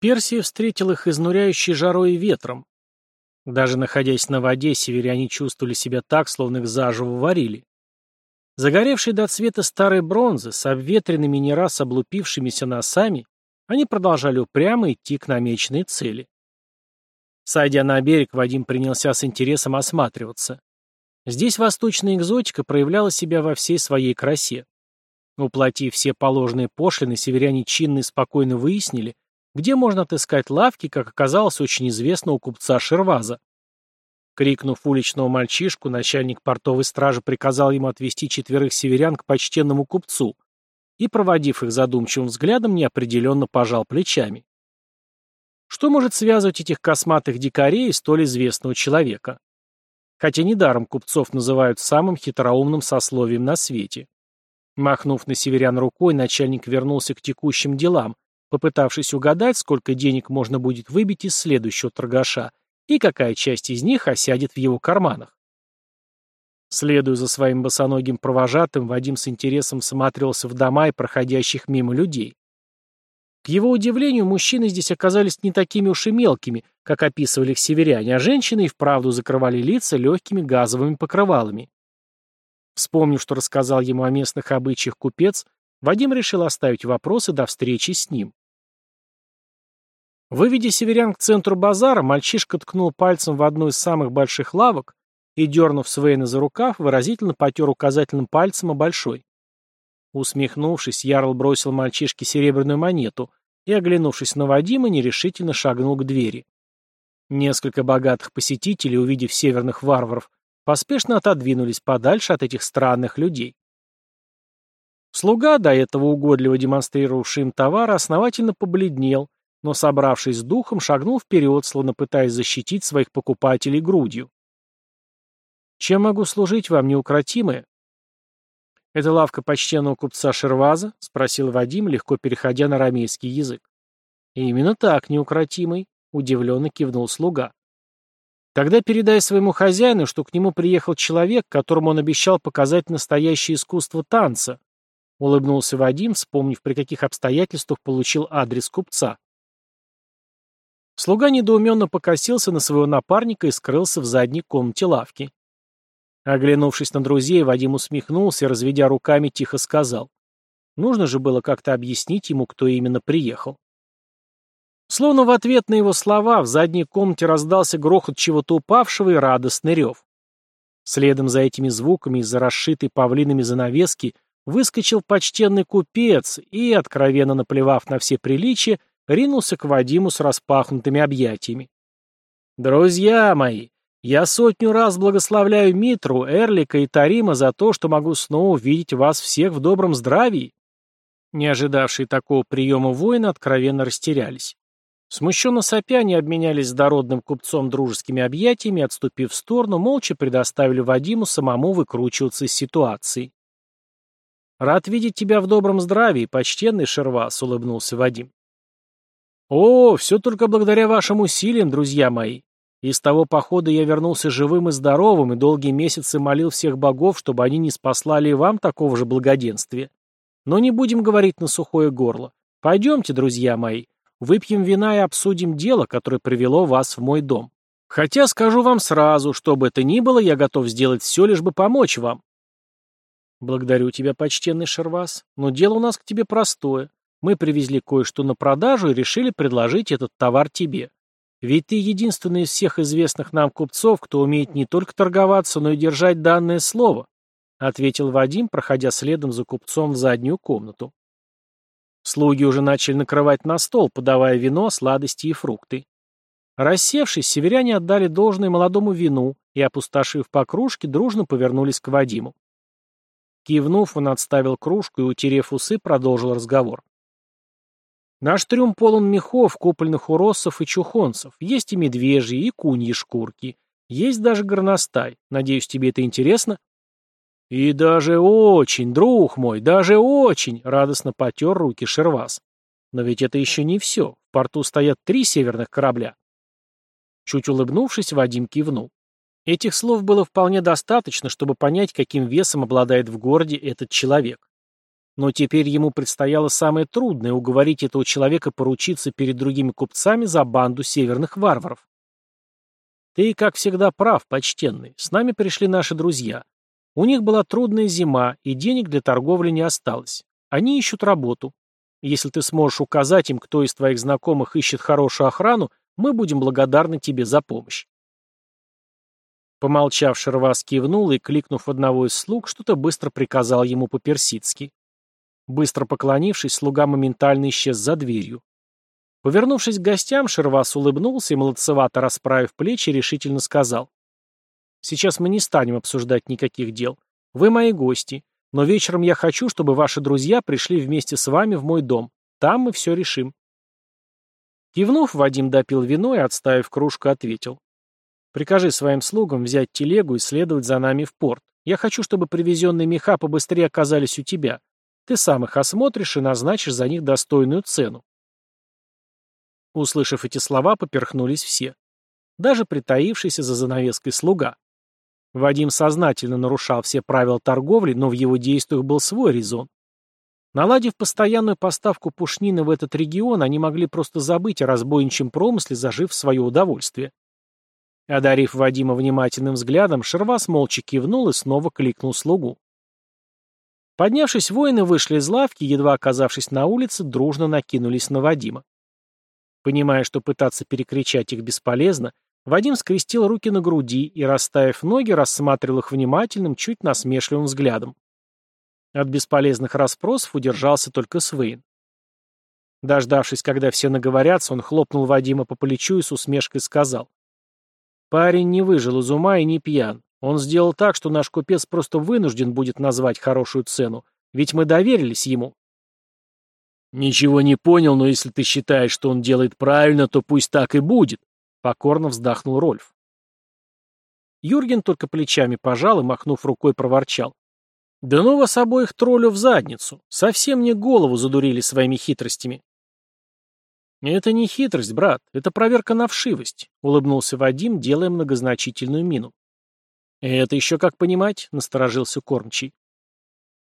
Персия встретил их изнуряющей жарой и ветром. Даже находясь на воде, северяне чувствовали себя так, словно их заживо варили. Загоревшие до цвета старой бронзы, с обветренными не раз облупившимися носами, они продолжали упрямо идти к намеченной цели. Сойдя на берег, Вадим принялся с интересом осматриваться. Здесь восточная экзотика проявляла себя во всей своей красе. Уплатив все положенные пошлины, северяне чинно и спокойно выяснили, где можно отыскать лавки, как оказалось очень известного купца Шерваза. Крикнув уличного мальчишку, начальник портовой стражи приказал ему отвести четверых северян к почтенному купцу и, проводив их задумчивым взглядом, неопределенно пожал плечами. Что может связывать этих косматых дикарей и столь известного человека? Хотя недаром купцов называют самым хитроумным сословием на свете. Махнув на северян рукой, начальник вернулся к текущим делам, попытавшись угадать, сколько денег можно будет выбить из следующего торгаша и какая часть из них осядет в его карманах. Следуя за своим босоногим провожатым, Вадим с интересом всматривался в дома и проходящих мимо людей. К его удивлению, мужчины здесь оказались не такими уж и мелкими, как описывали их северяне, а женщины и вправду закрывали лица легкими газовыми покрывалами. Вспомнив, что рассказал ему о местных обычаях купец, Вадим решил оставить вопросы до встречи с ним. Выведя северян к центру базара, мальчишка ткнул пальцем в одну из самых больших лавок и, дернув Свейна за рукав, выразительно потер указательным пальцем о большой. Усмехнувшись, Ярл бросил мальчишке серебряную монету и, оглянувшись на Вадима, нерешительно шагнул к двери. Несколько богатых посетителей, увидев северных варваров, поспешно отодвинулись подальше от этих странных людей. Слуга, до этого угодливо демонстрировавший им товар, основательно побледнел, но, собравшись с духом, шагнул вперед, словно пытаясь защитить своих покупателей грудью. «Чем могу служить вам, неукротимое?» «Это лавка почтенного купца Шерваза?» — спросил Вадим, легко переходя на рамейский язык. «Именно так, неукротимый», — удивленно кивнул слуга. «Тогда передай своему хозяину, что к нему приехал человек, которому он обещал показать настоящее искусство танца», — улыбнулся Вадим, вспомнив, при каких обстоятельствах получил адрес купца. Слуга недоуменно покосился на своего напарника и скрылся в задней комнате лавки. Оглянувшись на друзей, Вадим усмехнулся и, разведя руками, тихо сказал. Нужно же было как-то объяснить ему, кто именно приехал. Словно в ответ на его слова в задней комнате раздался грохот чего-то упавшего и радостный рев. Следом за этими звуками из-за расшитой павлинами занавески выскочил почтенный купец и, откровенно наплевав на все приличия, ринулся к Вадиму с распахнутыми объятиями. «Друзья мои, я сотню раз благословляю Митру, Эрлика и Тарима за то, что могу снова увидеть вас всех в добром здравии». Не ожидавшие такого приема воины откровенно растерялись. Смущенно сопя, они обменялись с дородным купцом дружескими объятиями, отступив в сторону, молча предоставили Вадиму самому выкручиваться из ситуации. «Рад видеть тебя в добром здравии, почтенный Шервас», — улыбнулся Вадим. «О, все только благодаря вашим усилиям, друзья мои. Из того похода я вернулся живым и здоровым, и долгие месяцы молил всех богов, чтобы они не спаслали и вам такого же благоденствия. Но не будем говорить на сухое горло. Пойдемте, друзья мои, выпьем вина и обсудим дело, которое привело вас в мой дом. Хотя скажу вам сразу, что бы это ни было, я готов сделать все, лишь бы помочь вам». «Благодарю тебя, почтенный Шервас, но дело у нас к тебе простое. Мы привезли кое-что на продажу и решили предложить этот товар тебе. Ведь ты единственный из всех известных нам купцов, кто умеет не только торговаться, но и держать данное слово», ответил Вадим, проходя следом за купцом в заднюю комнату. Слуги уже начали накрывать на стол, подавая вино, сладости и фрукты. Рассевшись, северяне отдали должное молодому вину и, опустошив по кружке, дружно повернулись к Вадиму. Кивнув, он отставил кружку и, утерев усы, продолжил разговор. Наш трюм полон мехов, купольных уросов и чухонцев. Есть и медвежьи, и куньи шкурки. Есть даже горностай. Надеюсь, тебе это интересно? И даже очень, друг мой, даже очень, радостно потер руки Шервас. Но ведь это еще не все. В порту стоят три северных корабля. Чуть улыбнувшись, Вадим кивнул. Этих слов было вполне достаточно, чтобы понять, каким весом обладает в городе этот человек. Но теперь ему предстояло самое трудное — уговорить этого человека поручиться перед другими купцами за банду северных варваров. Ты, как всегда, прав, почтенный. С нами пришли наши друзья. У них была трудная зима, и денег для торговли не осталось. Они ищут работу. Если ты сможешь указать им, кто из твоих знакомых ищет хорошую охрану, мы будем благодарны тебе за помощь. Помолчав, Шервас кивнул и, кликнув одного из слуг, что-то быстро приказал ему по-персидски. Быстро поклонившись, слуга моментально исчез за дверью. Повернувшись к гостям, Шервас улыбнулся и, молодцевато расправив плечи, решительно сказал. «Сейчас мы не станем обсуждать никаких дел. Вы мои гости, но вечером я хочу, чтобы ваши друзья пришли вместе с вами в мой дом. Там мы все решим». Кивнув, Вадим допил вино и, отставив кружку, ответил. Прикажи своим слугам взять телегу и следовать за нами в порт. Я хочу, чтобы привезенные меха побыстрее оказались у тебя. Ты сам их осмотришь и назначишь за них достойную цену. Услышав эти слова, поперхнулись все. Даже притаившийся за занавеской слуга. Вадим сознательно нарушал все правила торговли, но в его действиях был свой резон. Наладив постоянную поставку пушнины в этот регион, они могли просто забыть о разбойничьем промысле, зажив свое удовольствие. Одарив Вадима внимательным взглядом, Шервас молча кивнул и снова кликнул слугу. Поднявшись, воины вышли из лавки, едва оказавшись на улице, дружно накинулись на Вадима. Понимая, что пытаться перекричать их бесполезно, Вадим скрестил руки на груди и, расставив ноги, рассматривал их внимательным, чуть насмешливым взглядом. От бесполезных расспросов удержался только Свейн. Дождавшись, когда все наговорятся, он хлопнул Вадима по плечу и с усмешкой сказал. Парень не выжил из ума и не пьян. Он сделал так, что наш купец просто вынужден будет назвать хорошую цену, ведь мы доверились ему. «Ничего не понял, но если ты считаешь, что он делает правильно, то пусть так и будет», — покорно вздохнул Рольф. Юрген только плечами пожал и, махнув рукой, проворчал. «Да ну вас обоих троллю в задницу! Совсем мне голову задурили своими хитростями!» «Это не хитрость, брат, это проверка на вшивость», — улыбнулся Вадим, делая многозначительную мину. «Это еще как понимать?» — насторожился кормчий.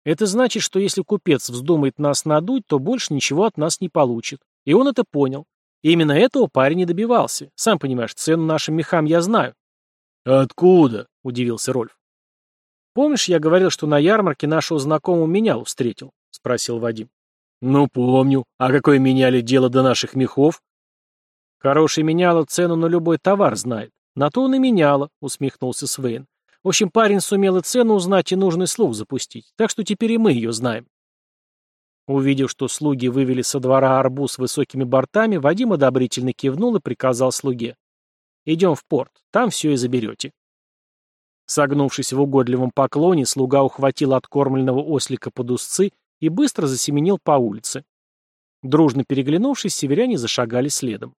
«Это значит, что если купец вздумает нас надуть, то больше ничего от нас не получит. И он это понял. И именно этого парень не добивался. Сам понимаешь, цену нашим мехам я знаю». «Откуда?» — удивился Рольф. «Помнишь, я говорил, что на ярмарке нашего знакомого менял встретил?» — спросил Вадим. «Ну, помню. А какое меняли дело до наших мехов?» «Хороший меняло цену на любой товар знает. На то он и меняло», — усмехнулся Свейн. «В общем, парень сумел и цену узнать, и нужный слух запустить, так что теперь и мы ее знаем». Увидев, что слуги вывели со двора арбуз с высокими бортами, Вадим одобрительно кивнул и приказал слуге. «Идем в порт, там все и заберете». Согнувшись в угодливом поклоне, слуга ухватил откормленного ослика под узцы и быстро засеменил по улице. Дружно переглянувшись, северяне зашагали следом.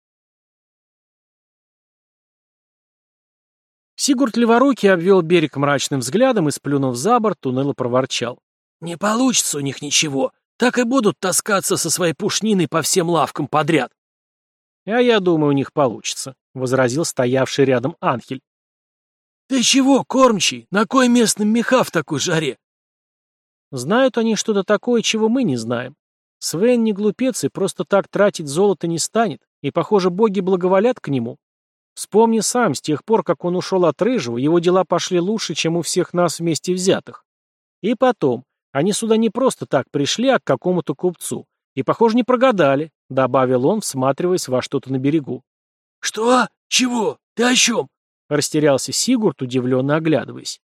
Сигурд Леворукий обвел берег мрачным взглядом и, сплюнув за борт, уныло проворчал. «Не получится у них ничего. Так и будут таскаться со своей пушниной по всем лавкам подряд». «А я думаю, у них получится», — возразил стоявший рядом Анхель. «Ты чего, кормчий? На кой местным меха в такой жаре? Знают они что-то такое, чего мы не знаем. Свен не глупец и просто так тратить золото не станет, и, похоже, боги благоволят к нему. Вспомни сам, с тех пор, как он ушел от Рыжего, его дела пошли лучше, чем у всех нас вместе взятых. И потом, они сюда не просто так пришли, а к какому-то купцу. И, похоже, не прогадали, — добавил он, всматриваясь во что-то на берегу. «Что? Чего? Ты о чем?» — растерялся Сигурд, удивленно оглядываясь.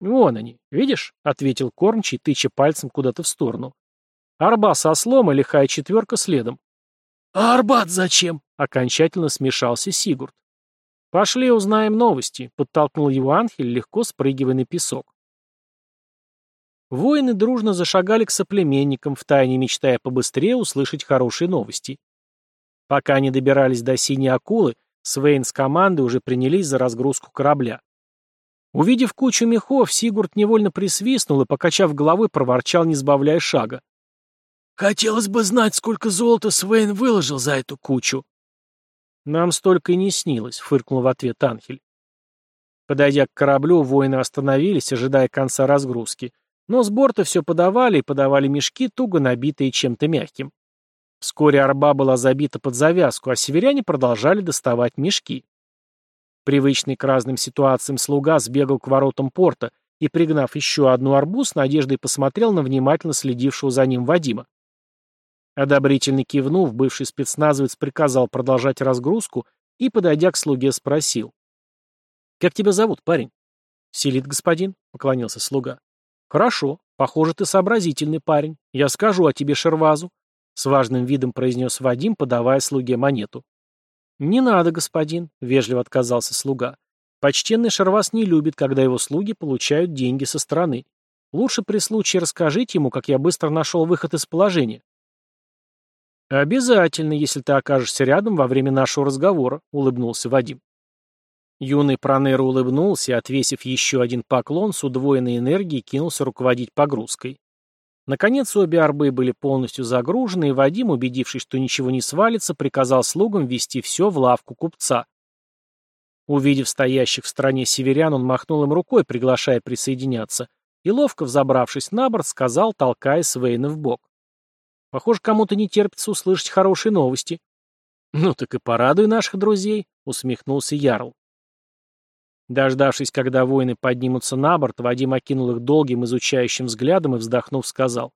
«Вон они, видишь?» — ответил кормчий, тыча пальцем куда-то в сторону. «Арба со слом и лихая четверка следом». «А Арбат зачем?» — окончательно смешался Сигурд. «Пошли узнаем новости», — подтолкнул его Анхель, легко спрыгивая на песок. Воины дружно зашагали к соплеменникам, втайне мечтая побыстрее услышать хорошие новости. Пока они добирались до синей акулы, Свейн с командой уже принялись за разгрузку корабля. Увидев кучу мехов, Сигурд невольно присвистнул и, покачав головой, проворчал, не сбавляя шага. «Хотелось бы знать, сколько золота Свейн выложил за эту кучу». «Нам столько и не снилось», — фыркнул в ответ Анхель. Подойдя к кораблю, воины остановились, ожидая конца разгрузки, Но с борта все подавали и подавали мешки, туго набитые чем-то мягким. Вскоре арба была забита под завязку, а северяне продолжали доставать мешки. Привычный к разным ситуациям слуга сбегал к воротам порта и, пригнав еще одну арбу, с надеждой посмотрел на внимательно следившего за ним Вадима. Одобрительно кивнув, бывший спецназовец приказал продолжать разгрузку и, подойдя к слуге, спросил. «Как тебя зовут, парень?» «Селит, господин», — поклонился слуга. «Хорошо. Похоже, ты сообразительный парень. Я скажу о тебе Шервазу», — с важным видом произнес Вадим, подавая слуге монету. «Не надо, господин», — вежливо отказался слуга. «Почтенный Шерваз не любит, когда его слуги получают деньги со стороны. Лучше при случае расскажите ему, как я быстро нашел выход из положения». «Обязательно, если ты окажешься рядом во время нашего разговора», — улыбнулся Вадим. Юный Пронер улыбнулся и, отвесив еще один поклон, с удвоенной энергией кинулся руководить погрузкой. Наконец обе арбы были полностью загружены, и Вадим, убедившись, что ничего не свалится, приказал слугам вести все в лавку купца. Увидев стоящих в стороне северян, он махнул им рукой, приглашая присоединяться, и, ловко взобравшись на борт, сказал, толкая Свейна в бок. «Похоже, кому-то не терпится услышать хорошие новости». «Ну так и порадуй наших друзей», — усмехнулся Ярл. Дождавшись, когда воины поднимутся на борт, Вадим окинул их долгим изучающим взглядом и, вздохнув, сказал.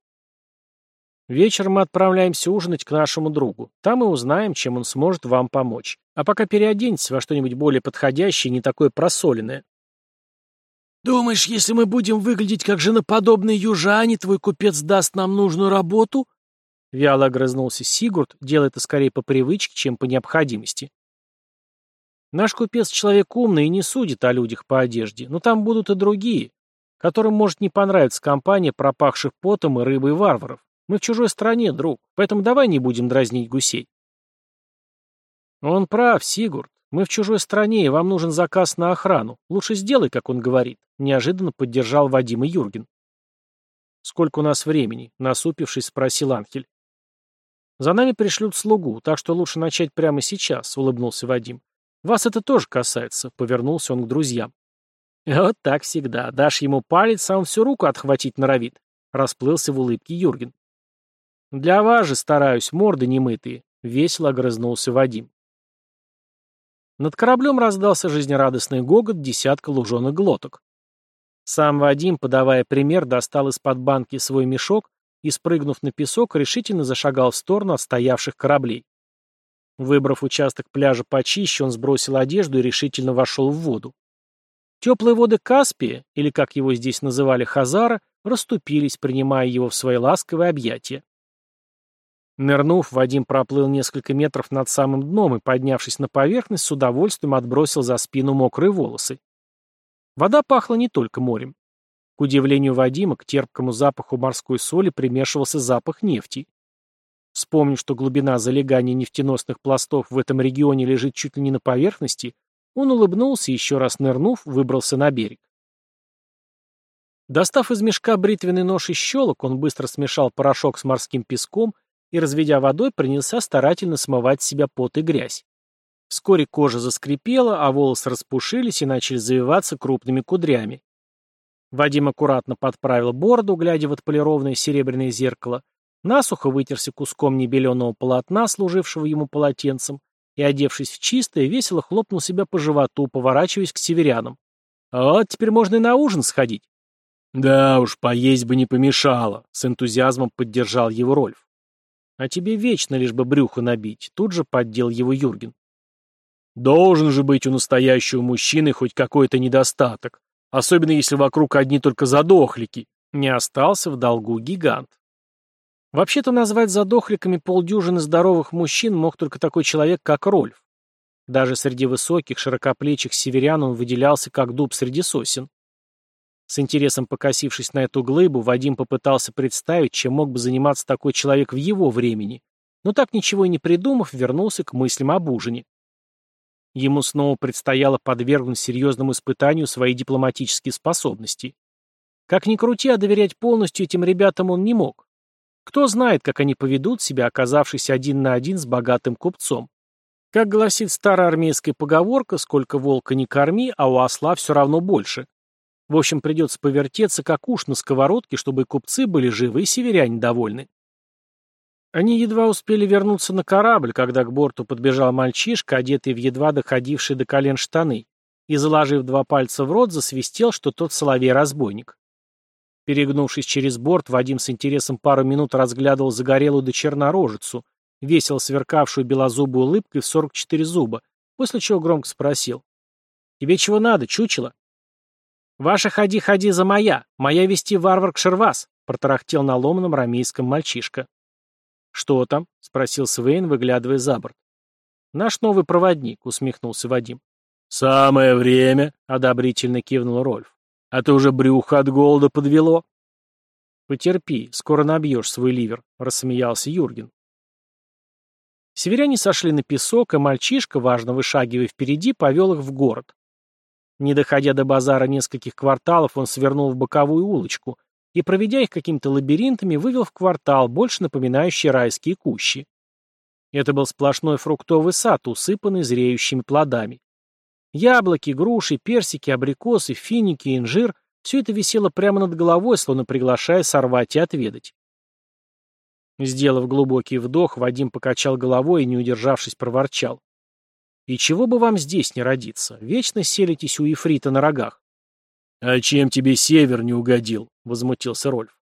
«Вечером мы отправляемся ужинать к нашему другу. Там мы узнаем, чем он сможет вам помочь. А пока переоденьтесь во что-нибудь более подходящее и не такое просоленное». «Думаешь, если мы будем выглядеть как женоподобные южане, твой купец даст нам нужную работу?» Вяло огрызнулся Сигурд, делая это скорее по привычке, чем по необходимости. Наш купец человек умный и не судит о людях по одежде, но там будут и другие, которым может не понравиться компания пропахших потом и рыбой варваров. Мы в чужой стране, друг, поэтому давай не будем дразнить гусей. Он прав, Сигурд. Мы в чужой стране, и вам нужен заказ на охрану. Лучше сделай, как он говорит. Неожиданно поддержал Вадима Юрген. Сколько у нас времени? Насупившись, спросил Анхель. За нами пришлют слугу, так что лучше начать прямо сейчас, улыбнулся Вадим. «Вас это тоже касается», — повернулся он к друзьям. «Вот так всегда. Дашь ему палец, а он всю руку отхватить норовит», — расплылся в улыбке Юрген. «Для вас же стараюсь, морды немытые», — весело огрызнулся Вадим. Над кораблем раздался жизнерадостный гогот десятка луженых глоток. Сам Вадим, подавая пример, достал из-под банки свой мешок и, спрыгнув на песок, решительно зашагал в сторону от стоявших кораблей. Выбрав участок пляжа почище, он сбросил одежду и решительно вошел в воду. Теплые воды Каспия, или как его здесь называли Хазара, расступились, принимая его в свои ласковые объятия. Нырнув, Вадим проплыл несколько метров над самым дном и, поднявшись на поверхность, с удовольствием отбросил за спину мокрые волосы. Вода пахла не только морем. К удивлению Вадима, к терпкому запаху морской соли примешивался запах нефти. Вспомнив, что глубина залегания нефтеносных пластов в этом регионе лежит чуть ли не на поверхности, он улыбнулся и, еще раз нырнув, выбрался на берег. Достав из мешка бритвенный нож и щелок, он быстро смешал порошок с морским песком и, разведя водой, принялся старательно смывать с себя пот и грязь. Вскоре кожа заскрипела, а волосы распушились и начали завиваться крупными кудрями. Вадим аккуратно подправил бороду, глядя в отполированное серебряное зеркало, насухо вытерся куском небеленого полотна, служившего ему полотенцем, и, одевшись в чистое, весело хлопнул себя по животу, поворачиваясь к северянам. «Вот теперь можно и на ужин сходить». «Да уж, поесть бы не помешало», — с энтузиазмом поддержал его Рольф. «А тебе вечно лишь бы брюхо набить», — тут же поддел его Юрген. «Должен же быть у настоящего мужчины хоть какой-то недостаток, особенно если вокруг одни только задохлики», — не остался в долгу гигант. Вообще-то назвать задохликами полдюжины здоровых мужчин мог только такой человек, как Рольф. Даже среди высоких, широкоплечих северян он выделялся, как дуб среди сосен. С интересом покосившись на эту глыбу, Вадим попытался представить, чем мог бы заниматься такой человек в его времени, но так ничего и не придумав, вернулся к мыслям об ужине. Ему снова предстояло подвергнуть серьезному испытанию свои дипломатические способности. Как ни крути, а доверять полностью этим ребятам он не мог. Кто знает, как они поведут себя, оказавшись один на один с богатым купцом. Как гласит старая армейская поговорка, сколько волка не корми, а у осла все равно больше. В общем, придется повертеться, как уж на сковородке, чтобы и купцы были живы, и северяне довольны. Они едва успели вернуться на корабль, когда к борту подбежал мальчишка, одетый в едва доходившие до колен штаны, и, заложив два пальца в рот, засвистел, что тот соловей-разбойник. Перегнувшись через борт, Вадим с интересом пару минут разглядывал загорелую до чернорожицу, весело сверкавшую белозубой улыбкой в 44 зуба, после чего громко спросил. «Тебе чего надо, чучело?» «Ваша ходи-ходи за моя, моя вести варвар к Шервас», протарахтел на ломаном рамейском мальчишка. «Что там?» — спросил Свейн, выглядывая за борт. «Наш новый проводник», — усмехнулся Вадим. «Самое время», — одобрительно кивнул Рольф. А ты уже брюхо от голода подвело. Потерпи, скоро набьешь свой ливер, рассмеялся Юрген. Северяне сошли на песок, и мальчишка, важно вышагивая впереди, повел их в город. Не доходя до базара нескольких кварталов, он свернул в боковую улочку и, проведя их какими-то лабиринтами, вывел в квартал, больше напоминающий райские кущи. Это был сплошной фруктовый сад, усыпанный зреющими плодами. Яблоки, груши, персики, абрикосы, финики, инжир — все это висело прямо над головой, словно приглашая сорвать и отведать. Сделав глубокий вдох, Вадим покачал головой и, не удержавшись, проворчал. «И чего бы вам здесь не родиться? Вечно селитесь у Ефрита на рогах». «А чем тебе север не угодил?» — возмутился Рольф.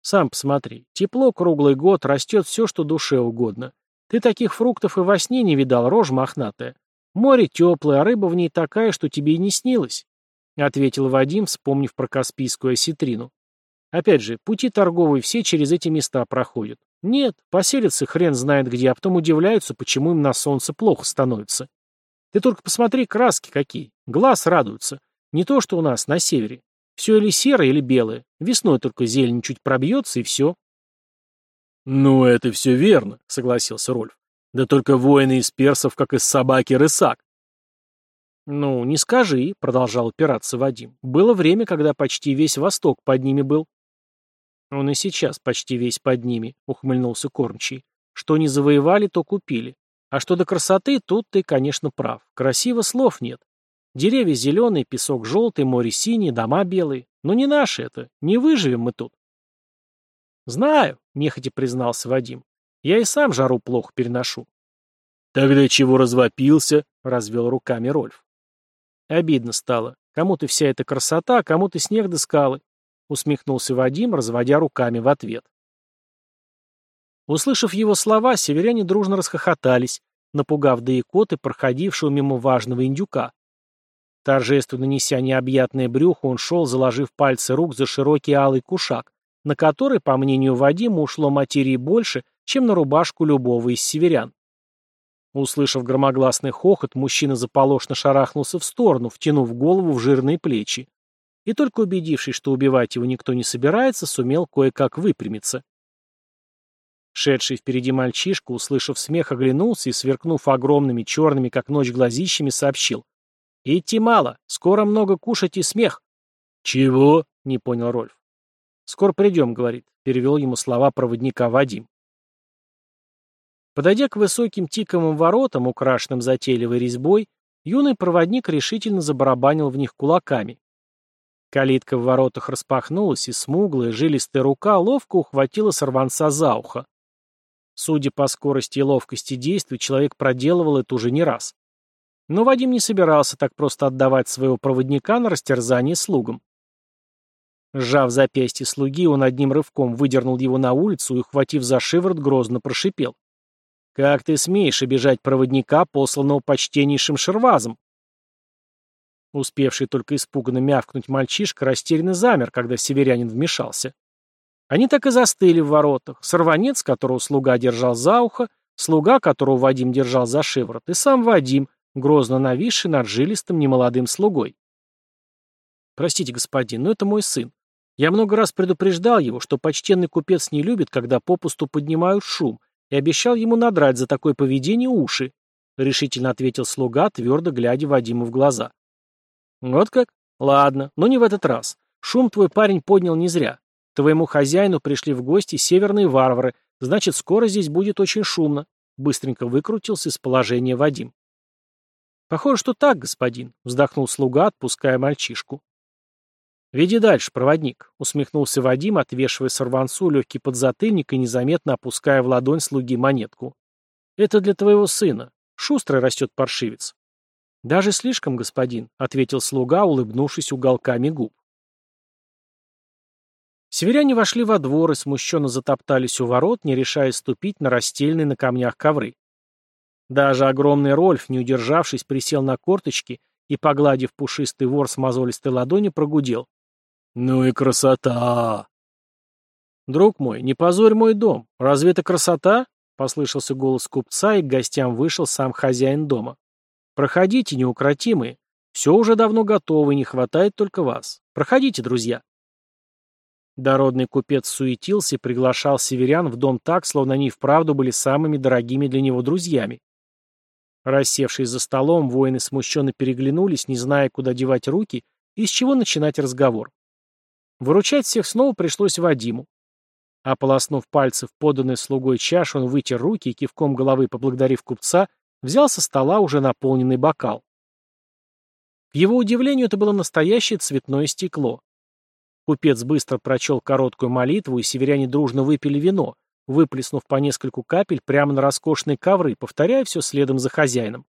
«Сам посмотри. Тепло круглый год, растет все, что душе угодно. Ты таких фруктов и во сне не видал, рожь мохнатая. Море теплое, а рыба в ней такая, что тебе и не снилось», — ответил Вадим, вспомнив про Каспийскую осетрину. «Опять же, пути торговые все через эти места проходят. Нет, поселятся хрен знает где, а потом удивляются, почему им на солнце плохо становится. Ты только посмотри, краски какие, глаз радуется. Не то, что у нас на севере. Все или серое, или белое. Весной только зелень чуть пробьется, и все». «Ну, это все верно», — согласился Рольф. Да только воины из персов, как из собаки рысак. «Ну, не скажи», — продолжал упираться Вадим. «Было время, когда почти весь Восток под ними был». «Он и сейчас почти весь под ними», — ухмыльнулся Кормчий. «Что не завоевали, то купили. А что до красоты, тут ты, конечно, прав. Красиво слов нет. Деревья зеленые, песок желтый, море синее, дома белые. Но не наши это. Не выживем мы тут». «Знаю», — нехотя признался Вадим. Я и сам жару плохо переношу. Тогда чего развопился? Развел руками Рольф. Обидно стало. Кому-то вся эта красота, а кому-то снег до скалы. Усмехнулся Вадим, разводя руками в ответ. Услышав его слова, северяне дружно расхохотались, напугав да икоты, проходившего мимо важного индюка. Торжественно неся необъятное брюхо, он шел, заложив пальцы рук за широкий алый кушак, на который, по мнению Вадима, ушло материи больше, чем на рубашку любого из северян. Услышав громогласный хохот, мужчина заполошно шарахнулся в сторону, втянув голову в жирные плечи. И только убедившись, что убивать его никто не собирается, сумел кое-как выпрямиться. Шедший впереди мальчишка, услышав смех, оглянулся и, сверкнув огромными черными, как ночь, глазищами, сообщил. «Идти мало, скоро много кушать и смех». «Чего?» — не понял Рольф. «Скоро придем», — говорит, — перевел ему слова проводника Вадим. Подойдя к высоким тиковым воротам, украшенным затейливой резьбой, юный проводник решительно забарабанил в них кулаками. Калитка в воротах распахнулась, и смуглая, жилистая рука ловко ухватила сорванца за ухо. Судя по скорости и ловкости действий, человек проделывал это уже не раз. Но Вадим не собирался так просто отдавать своего проводника на растерзание слугам. Сжав запястье слуги, он одним рывком выдернул его на улицу и, ухватив за шиворот, грозно прошипел. «Как ты смеешь обижать проводника, посланного почтеннейшим шервазом?» Успевший только испуганно мявкнуть мальчишка растерянно замер, когда северянин вмешался. Они так и застыли в воротах. Сорванец, которого слуга держал за ухо, слуга, которого Вадим держал за шиворот, и сам Вадим, грозно нависший над жилистым немолодым слугой. «Простите, господин, но это мой сын. Я много раз предупреждал его, что почтенный купец не любит, когда попусту поднимают шум, и обещал ему надрать за такое поведение уши», — решительно ответил слуга, твердо глядя Вадиму в глаза. «Вот как? Ладно, но не в этот раз. Шум твой парень поднял не зря. Твоему хозяину пришли в гости северные варвары, значит, скоро здесь будет очень шумно», — быстренько выкрутился из положения Вадим. «Похоже, что так, господин», — вздохнул слуга, отпуская мальчишку. «Веди дальше, проводник», — усмехнулся Вадим, отвешивая сорванцу легкий подзатыльник и незаметно опуская в ладонь слуги монетку. «Это для твоего сына. Шустрый растет паршивец». «Даже слишком, господин», — ответил слуга, улыбнувшись уголками губ. Северяне вошли во двор и смущенно затоптались у ворот, не решая ступить на расстеленные на камнях ковры. Даже огромный Рольф, не удержавшись, присел на корточки и, погладив пушистый вор с мозолистой ладони, прогудел. «Ну и красота!» «Друг мой, не позорь мой дом. Разве это красота?» — послышался голос купца, и к гостям вышел сам хозяин дома. «Проходите, неукротимые. Все уже давно готово, и не хватает только вас. Проходите, друзья». Дородный купец суетился и приглашал северян в дом так, словно они вправду были самыми дорогими для него друзьями. Рассевшись за столом, воины смущенно переглянулись, не зная, куда девать руки и с чего начинать разговор. Выручать всех снова пришлось Вадиму. Ополоснув в поданной слугой чаш, он вытер руки и, кивком головы поблагодарив купца, взял со стола уже наполненный бокал. К его удивлению, это было настоящее цветное стекло. Купец быстро прочел короткую молитву, и северяне дружно выпили вино, выплеснув по нескольку капель прямо на роскошные ковры, повторяя все следом за хозяином.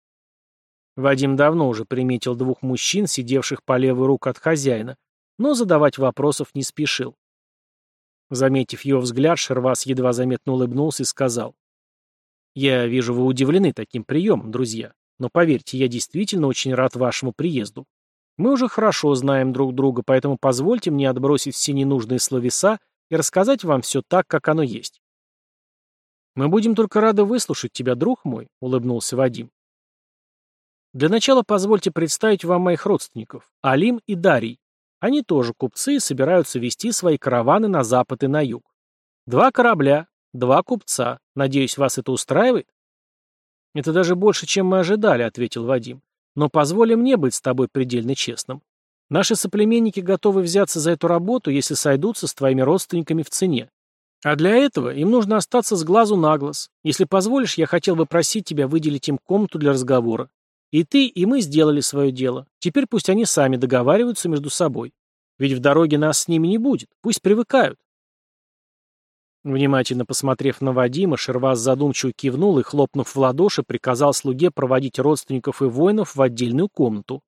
Вадим давно уже приметил двух мужчин, сидевших по левую руку от хозяина, но задавать вопросов не спешил. Заметив его взгляд, Шервас едва заметно улыбнулся и сказал. «Я вижу, вы удивлены таким приемом, друзья, но поверьте, я действительно очень рад вашему приезду. Мы уже хорошо знаем друг друга, поэтому позвольте мне отбросить все ненужные словеса и рассказать вам все так, как оно есть. «Мы будем только рады выслушать тебя, друг мой», — улыбнулся Вадим. «Для начала позвольте представить вам моих родственников, Алим и Дарий. Они тоже купцы и собираются вести свои караваны на запад и на юг. Два корабля, два купца. Надеюсь, вас это устраивает?» «Это даже больше, чем мы ожидали», — ответил Вадим. Но позволь мне быть с тобой предельно честным. Наши соплеменники готовы взяться за эту работу, если сойдутся с твоими родственниками в цене. А для этого им нужно остаться с глазу на глаз. Если позволишь, я хотел бы просить тебя выделить им комнату для разговора. И ты, и мы сделали свое дело. Теперь пусть они сами договариваются между собой. Ведь в дороге нас с ними не будет. Пусть привыкают. Внимательно посмотрев на Вадима, Шерваз задумчиво кивнул и, хлопнув в ладоши, приказал слуге проводить родственников и воинов в отдельную комнату.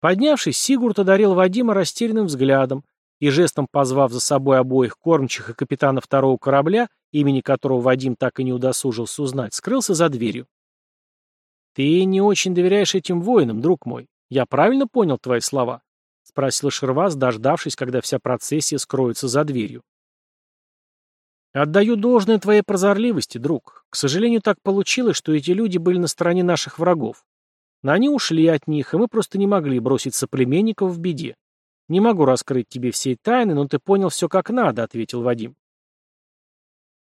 Поднявшись, Сигурд одарил Вадима растерянным взглядом и, жестом позвав за собой обоих кормчих и капитана второго корабля, имени которого Вадим так и не удосужился узнать, скрылся за дверью. «Ты не очень доверяешь этим воинам, друг мой. Я правильно понял твои слова?» — спросил Шерваз, дождавшись, когда вся процессия скроется за дверью. Отдаю должное твоей прозорливости, друг. К сожалению, так получилось, что эти люди были на стороне наших врагов. Но они ушли от них, и мы просто не могли бросить соплеменников в беде. Не могу раскрыть тебе всей тайны, но ты понял все как надо, ответил Вадим.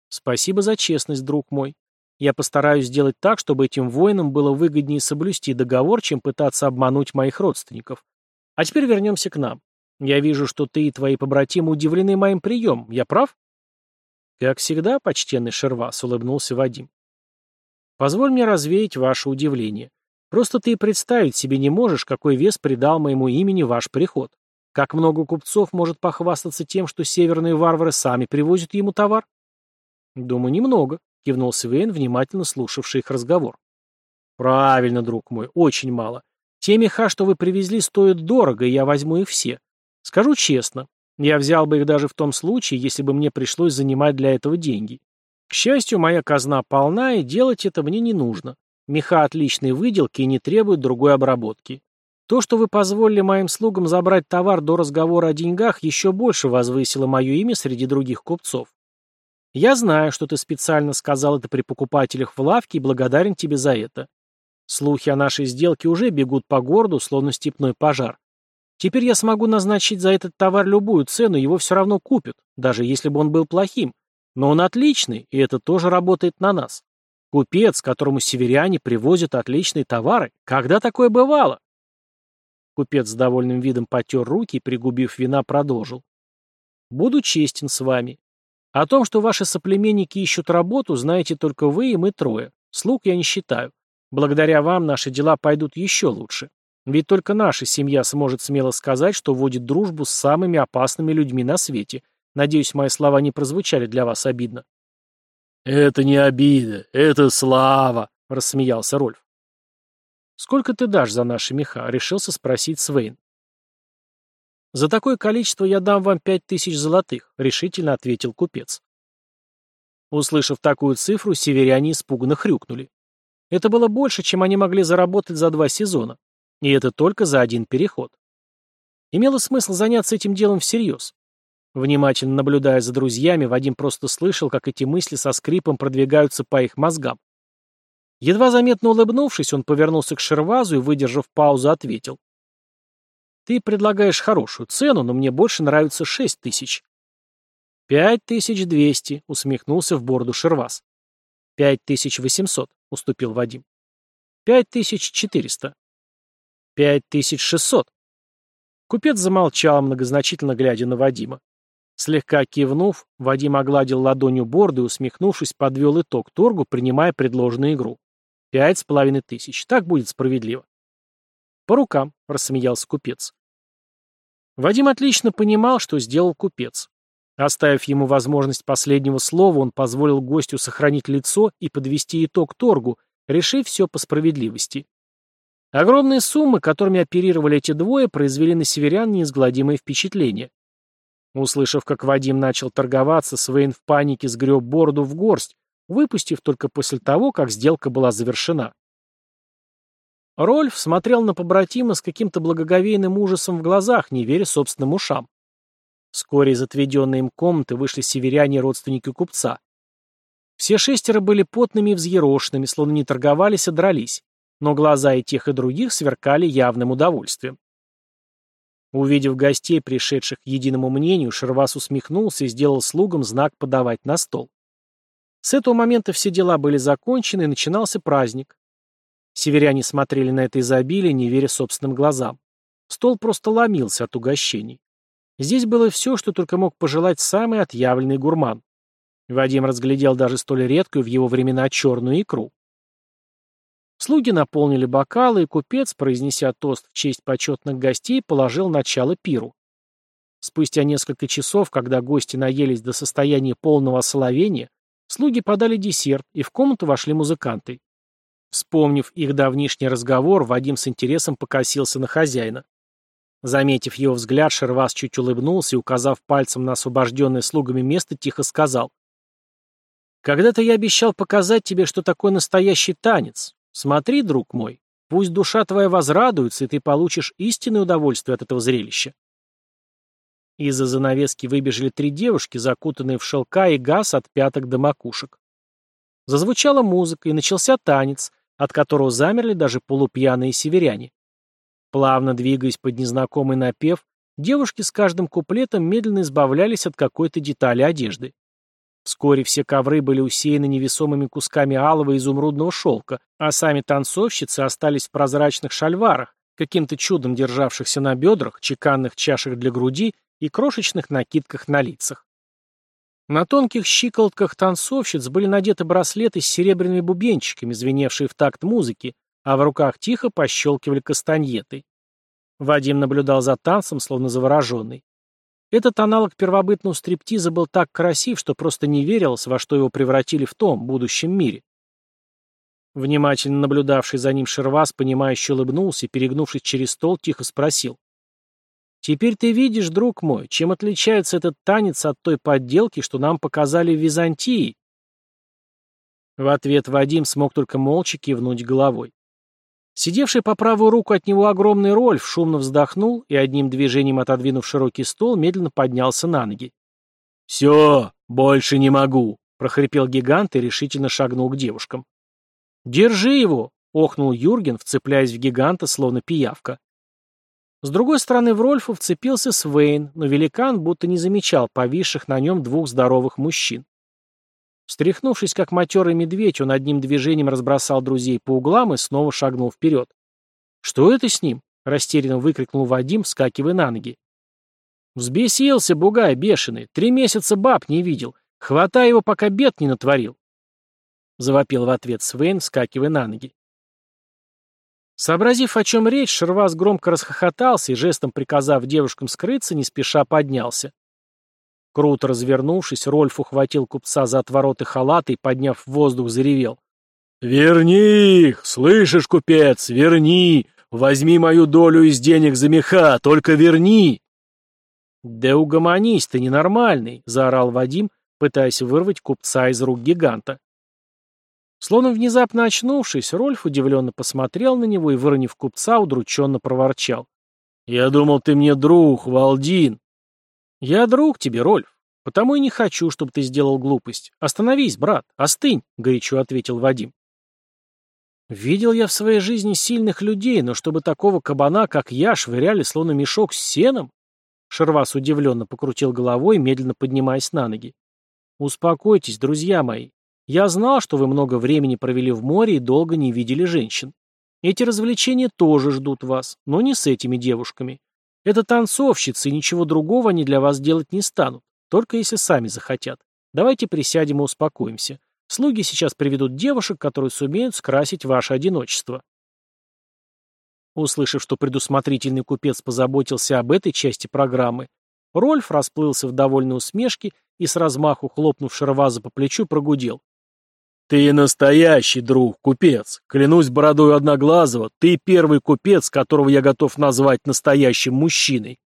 Спасибо за честность, друг мой. Я постараюсь сделать так, чтобы этим воинам было выгоднее соблюсти договор, чем пытаться обмануть моих родственников. А теперь вернемся к нам. Я вижу, что ты и твои побратимы удивлены моим приемом. Я прав? «Как всегда, почтенный Шервас», — улыбнулся Вадим. «Позволь мне развеять ваше удивление. Просто ты и представить себе не можешь, какой вес придал моему имени ваш приход. Как много купцов может похвастаться тем, что северные варвары сами привозят ему товар?» «Думаю, немного», — кивнул Свейн, внимательно слушавший их разговор. «Правильно, друг мой, очень мало. Те меха, что вы привезли, стоят дорого, и я возьму их все. Скажу честно, я взял бы их даже в том случае, если бы мне пришлось занимать для этого деньги. К счастью, моя казна полна, и делать это мне не нужно. Меха отличной выделки и не требуют другой обработки. То, что вы позволили моим слугам забрать товар до разговора о деньгах, еще больше возвысило мое имя среди других купцов. Я знаю, что ты специально сказал это при покупателях в лавке и благодарен тебе за это. Слухи о нашей сделке уже бегут по городу, словно степной пожар. Теперь я смогу назначить за этот товар любую цену, его все равно купят, даже если бы он был плохим. Но он отличный, и это тоже работает на нас. Купец, которому северяне привозят отличные товары. Когда такое бывало? Купец с довольным видом потер руки и, пригубив вина, продолжил. Буду честен с вами. О том, что ваши соплеменники ищут работу, знаете только вы и мы трое. Слуг я не считаю. Благодаря вам наши дела пойдут еще лучше. Ведь только наша семья сможет смело сказать, что вводит дружбу с самыми опасными людьми на свете. Надеюсь, мои слова не прозвучали для вас обидно. «Это не обида, это слава!» — рассмеялся Рольф. «Сколько ты дашь за наши меха?» — решился спросить Свейн. «За такое количество я дам вам пять тысяч золотых», — решительно ответил купец. Услышав такую цифру, северяне испуганно хрюкнули. Это было больше, чем они могли заработать за два сезона. И это только за один переход. Имело смысл заняться этим делом всерьез. Внимательно наблюдая за друзьями, Вадим просто слышал, как эти мысли со скрипом продвигаются по их мозгам. Едва заметно улыбнувшись, он повернулся к Шервазу и, выдержав паузу, ответил. «Ты предлагаешь хорошую цену, но мне больше нравится шесть тысяч». «Пять тысяч двести», — усмехнулся в бороду Шерваз. «Пять тысяч восемьсот», — уступил Вадим. «Пять тысяч четыреста». «Пять тысяч шестьсот». Купец замолчал, многозначительно глядя на Вадима. Слегка кивнув, Вадим огладил ладонью борды и, усмехнувшись, подвел итог торгу, принимая предложенную игру. Пять с половиной тысяч. Так будет справедливо. По рукам, рассмеялся купец. Вадим отлично понимал, что сделал купец. Оставив ему возможность последнего слова, он позволил гостю сохранить лицо и подвести итог торгу, решив все по справедливости. Огромные суммы, которыми оперировали эти двое, произвели на северян неизгладимое впечатление. Услышав, как Вадим начал торговаться, Свейн в панике сгреб бороду в горсть, выпустив только после того, как сделка была завершена. Рольф смотрел на побратима с каким-то благоговейным ужасом в глазах, не веря собственным ушам. Вскоре из отведенной им комнаты вышли северяне родственники купца. Все шестеро были потными и взъерошенными, словно не торговались, а дрались, но глаза и тех, и других сверкали явным удовольствием. Увидев гостей, пришедших к единому мнению, Шервас усмехнулся и сделал слугам знак подавать на стол. С этого момента все дела были закончены, и начинался праздник. Северяне смотрели на это изобилие, не веря собственным глазам. Стол просто ломился от угощений. Здесь было все, что только мог пожелать самый отъявленный гурман. Вадим разглядел даже столь редкую в его времена черную икру. Слуги наполнили бокалы, и купец, произнеся тост в честь почетных гостей, положил начало пиру. Спустя несколько часов, когда гости наелись до состояния полного осоловения, слуги подали десерт, и в комнату вошли музыканты. Вспомнив их давнишний разговор, Вадим с интересом покосился на хозяина. Заметив его взгляд, Шервас чуть улыбнулся и, указав пальцем на освобожденное слугами место, тихо сказал. «Когда-то я обещал показать тебе, что такое настоящий танец. Смотри, друг мой, пусть душа твоя возрадуется, и ты получишь истинное удовольствие от этого зрелища. Из-за занавески выбежали три девушки, закутанные в шелка и газ от пяток до макушек. Зазвучала музыка, и начался танец, от которого замерли даже полупьяные северяне. Плавно двигаясь под незнакомый напев, девушки с каждым куплетом медленно избавлялись от какой-то детали одежды. Вскоре все ковры были усеяны невесомыми кусками алого и изумрудного шелка, а сами танцовщицы остались в прозрачных шальварах, каким-то чудом державшихся на бедрах, чеканных чашах для груди и крошечных накидках на лицах. На тонких щиколотках танцовщиц были надеты браслеты с серебряными бубенчиками, звеневшие в такт музыки, а в руках тихо пощелкивали кастаньеты. Вадим наблюдал за танцем, словно завороженный. Этот аналог первобытного стриптиза был так красив, что просто не верилось, во что его превратили в том, будущем мире. Внимательно наблюдавший за ним Шервас, понимающе улыбнулся и, перегнувшись через стол, тихо спросил. «Теперь ты видишь, друг мой, чем отличается этот танец от той подделки, что нам показали в Византии?» В ответ Вадим смог только молча кивнуть головой. Сидевший по правую руку от него огромный Рольф шумно вздохнул и, одним движением отодвинув широкий стол, медленно поднялся на ноги. «Все, больше не могу», — прохрипел гигант и решительно шагнул к девушкам. «Держи его!» — охнул Юрген, вцепляясь в гиганта, словно пиявка. С другой стороны в Рольфа вцепился Свейн, но великан будто не замечал повисших на нем двух здоровых мужчин. Встряхнувшись, как матерый медведь, он одним движением разбросал друзей по углам и снова шагнул вперед. «Что это с ним?» — растерянно выкрикнул Вадим, вскакивая на ноги. «Взбесился, бугай бешеный, три месяца баб не видел. Хватай его, пока бед не натворил!» Завопил в ответ Свен, вскакивая на ноги. Сообразив, о чем речь, Шервас громко расхохотался и, жестом приказав девушкам скрыться, не спеша поднялся. Круто развернувшись, Рольф ухватил купца за отвороты халата и, подняв в воздух, заревел. «Верни их! Слышишь, купец, верни! Возьми мою долю из денег за меха, только верни!» «Да угомонись, ты ненормальный!» — заорал Вадим, пытаясь вырвать купца из рук гиганта. Словно внезапно очнувшись, Рольф удивленно посмотрел на него и, выронив купца, удрученно проворчал. «Я думал, ты мне друг, Валдин!» «Я друг тебе, Рольф, потому и не хочу, чтобы ты сделал глупость. Остановись, брат, остынь!» — горячо ответил Вадим. «Видел я в своей жизни сильных людей, но чтобы такого кабана, как я, швыряли словно мешок с сеном?» Шервас удивленно покрутил головой, медленно поднимаясь на ноги. «Успокойтесь, друзья мои. Я знал, что вы много времени провели в море и долго не видели женщин. Эти развлечения тоже ждут вас, но не с этими девушками. Это танцовщицы, и ничего другого они для вас делать не станут, только если сами захотят. Давайте присядем и успокоимся. Слуги сейчас приведут девушек, которые сумеют скрасить ваше одиночество. Услышав, что предусмотрительный купец позаботился об этой части программы, Рольф расплылся в довольной усмешке и с размаху хлопнув Шерваза по плечу прогудел. «Ты настоящий друг, купец. Клянусь бородой Одноглазого, ты первый купец, которого я готов назвать настоящим мужчиной».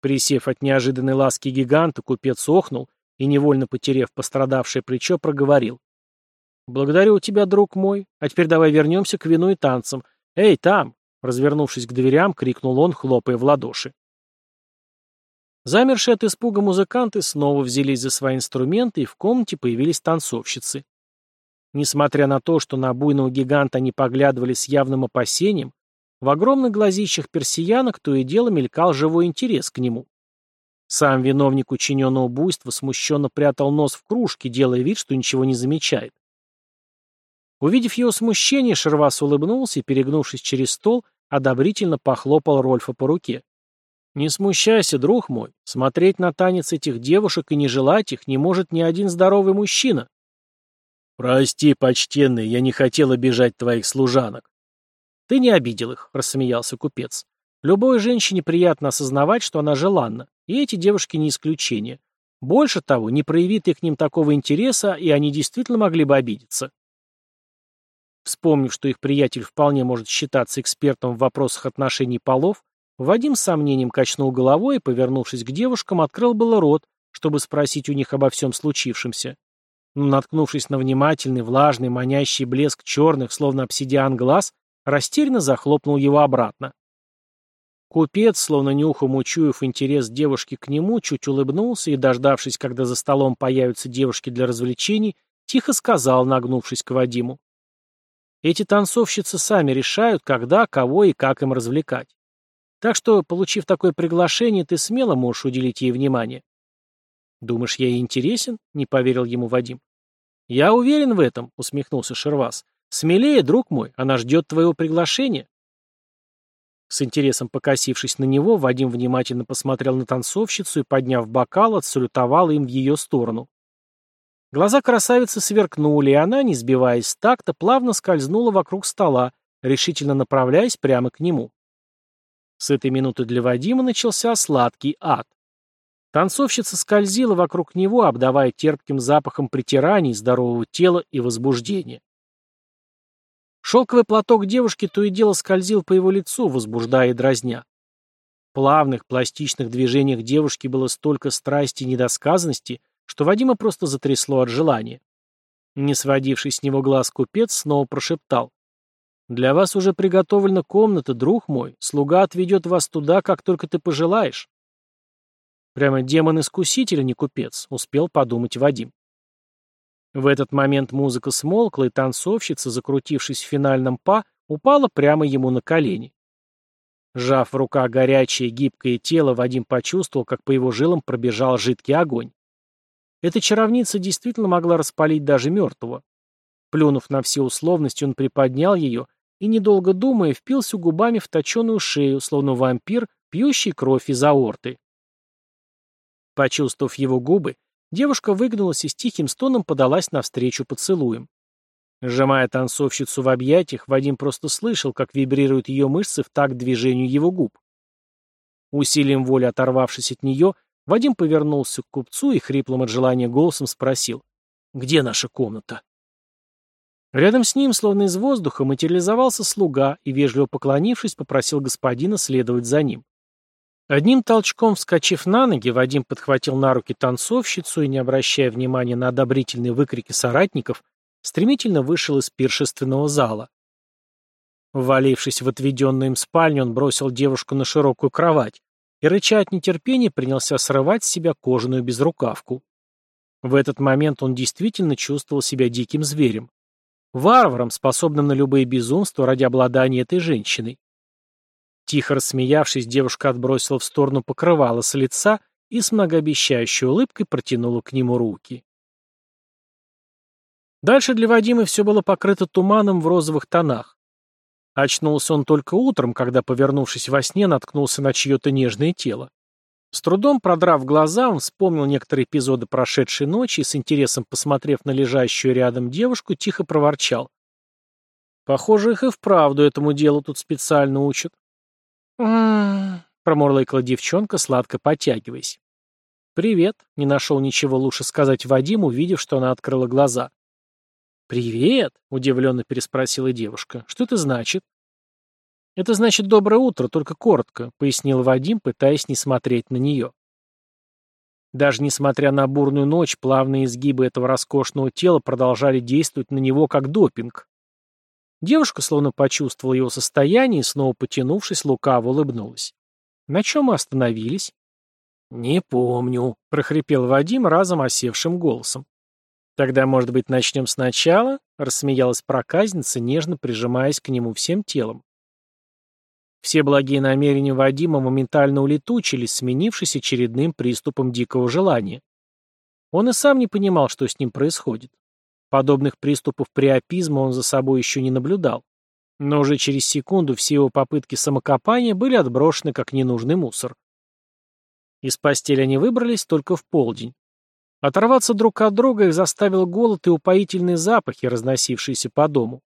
Присев от неожиданной ласки гиганта, купец охнул и, невольно потеряв пострадавшее плечо, проговорил. «Благодарю тебя, друг мой. А теперь давай вернемся к вину и танцам. Эй, там!» Развернувшись к дверям, крикнул он, хлопая в ладоши. Замершие от испуга музыканты снова взялись за свои инструменты, и в комнате появились танцовщицы. Несмотря на то, что на буйного гиганта они поглядывали с явным опасением, в огромных глазищах персиянок то и дело мелькал живой интерес к нему. Сам виновник учиненного буйства смущенно прятал нос в кружке, делая вид, что ничего не замечает. Увидев его смущение, Шервас улыбнулся и, перегнувшись через стол, одобрительно похлопал Рольфа по руке. «Не смущайся, друг мой. Смотреть на танец этих девушек и не желать их не может ни один здоровый мужчина». «Прости, почтенный, я не хотел обижать твоих служанок». «Ты не обидел их», — рассмеялся купец. «Любой женщине приятно осознавать, что она желанна, и эти девушки не исключение. Больше того, не прояви ты к ним такого интереса, и они действительно могли бы обидеться». Вспомнив, что их приятель вполне может считаться экспертом в вопросах отношений полов, Вадим с сомнением качнул головой и, повернувшись к девушкам, открыл было рот, чтобы спросить у них обо всем случившемся. Но, наткнувшись на внимательный, влажный, манящий блеск черных, словно обсидиан глаз, растерянно захлопнул его обратно. Купец, словно нюхом учуяв интерес девушки к нему, чуть улыбнулся и, дождавшись, когда за столом появятся девушки для развлечений, тихо сказал, нагнувшись к Вадиму. Эти танцовщицы сами решают, когда, кого и как им развлекать. Так что, получив такое приглашение, ты смело можешь уделить ей внимание. Думаешь, я ей интересен? Не поверил ему Вадим. Я уверен в этом, усмехнулся Шервас. Смелее, друг мой, она ждет твоего приглашения. С интересом покосившись на него, Вадим внимательно посмотрел на танцовщицу и, подняв бокал, отсалютовал им в ее сторону. Глаза красавицы сверкнули, и она, не сбиваясь с такта, плавно скользнула вокруг стола, решительно направляясь прямо к нему. С этой минуты для Вадима начался сладкий ад. Танцовщица скользила вокруг него, обдавая терпким запахом притираний, здорового тела и возбуждения. Шелковый платок девушки то и дело скользил по его лицу, возбуждая и дразня. В плавных, пластичных движениях девушки было столько страсти и недосказанности, что Вадима просто затрясло от желания. Не сводивший с него глаз купец снова прошептал. Для вас уже приготовлена комната, друг мой. Слуга отведет вас туда, как только ты пожелаешь. Прямо демон-искуситель, а не купец, успел подумать Вадим. В этот момент музыка смолкла, и танцовщица, закрутившись в финальном па, упала прямо ему на колени. Сжав в руках горячее гибкое тело, Вадим почувствовал, как по его жилам пробежал жидкий огонь. Эта чаровница действительно могла распалить даже мертвого. Плюнув на все условности, он приподнял ее и, недолго думая, впился губами в точеную шею, словно вампир, пьющий кровь из аорты. Почувствовав его губы, девушка выгнулась и с тихим стоном подалась навстречу поцелуем. Сжимая танцовщицу в объятиях, Вадим просто слышал, как вибрируют ее мышцы в такт движению его губ. Усилием воли оторвавшись от нее, Вадим повернулся к купцу и хриплым от желания голосом спросил, «Где наша комната?» Рядом с ним, словно из воздуха, материализовался слуга и, вежливо поклонившись, попросил господина следовать за ним. Одним толчком вскочив на ноги, Вадим подхватил на руки танцовщицу и, не обращая внимания на одобрительные выкрики соратников, стремительно вышел из пиршественного зала. Ввалившись в отведенную им спальню, он бросил девушку на широкую кровать и, рыча от нетерпения, принялся срывать с себя кожаную безрукавку. В этот момент он действительно чувствовал себя диким зверем. Варваром, способным на любые безумства ради обладания этой женщиной. Тихо рассмеявшись, девушка отбросила в сторону покрывала с лица и с многообещающей улыбкой протянула к нему руки. Дальше для Вадима все было покрыто туманом в розовых тонах. Очнулся он только утром, когда, повернувшись во сне, наткнулся на чье-то нежное тело. С трудом продрав глаза, он вспомнил некоторые эпизоды прошедшей ночи и, с интересом посмотрев на лежащую рядом девушку, тихо проворчал. «Похоже, их и вправду этому делу тут специально учат». «М-м-м», промурлыкала девчонка, сладко потягиваясь. «Привет», — не нашел ничего лучше сказать Вадим, увидев, что она открыла глаза. «Привет?» — удивленно переспросила девушка. «Что это значит?» «Это значит «доброе утро», только коротко», — пояснил Вадим, пытаясь не смотреть на нее. Даже несмотря на бурную ночь, плавные изгибы этого роскошного тела продолжали действовать на него как допинг. Девушка словно почувствовала его состояние и, снова потянувшись, лукаво улыбнулась. «На чем мы остановились?» «Не помню», — прохрипел Вадим разом осевшим голосом. «Тогда, может быть, начнем сначала?» — рассмеялась проказница, нежно прижимаясь к нему всем телом. Все благие намерения Вадима моментально улетучились, сменившись очередным приступом дикого желания. Он и сам не понимал, что с ним происходит. Подобных приступов приопизма он за собой еще не наблюдал. Но уже через секунду все его попытки самокопания были отброшены как ненужный мусор. Из постели они выбрались только в полдень. Оторваться друг от друга их заставил голод и упоительные запахи, разносившиеся по дому.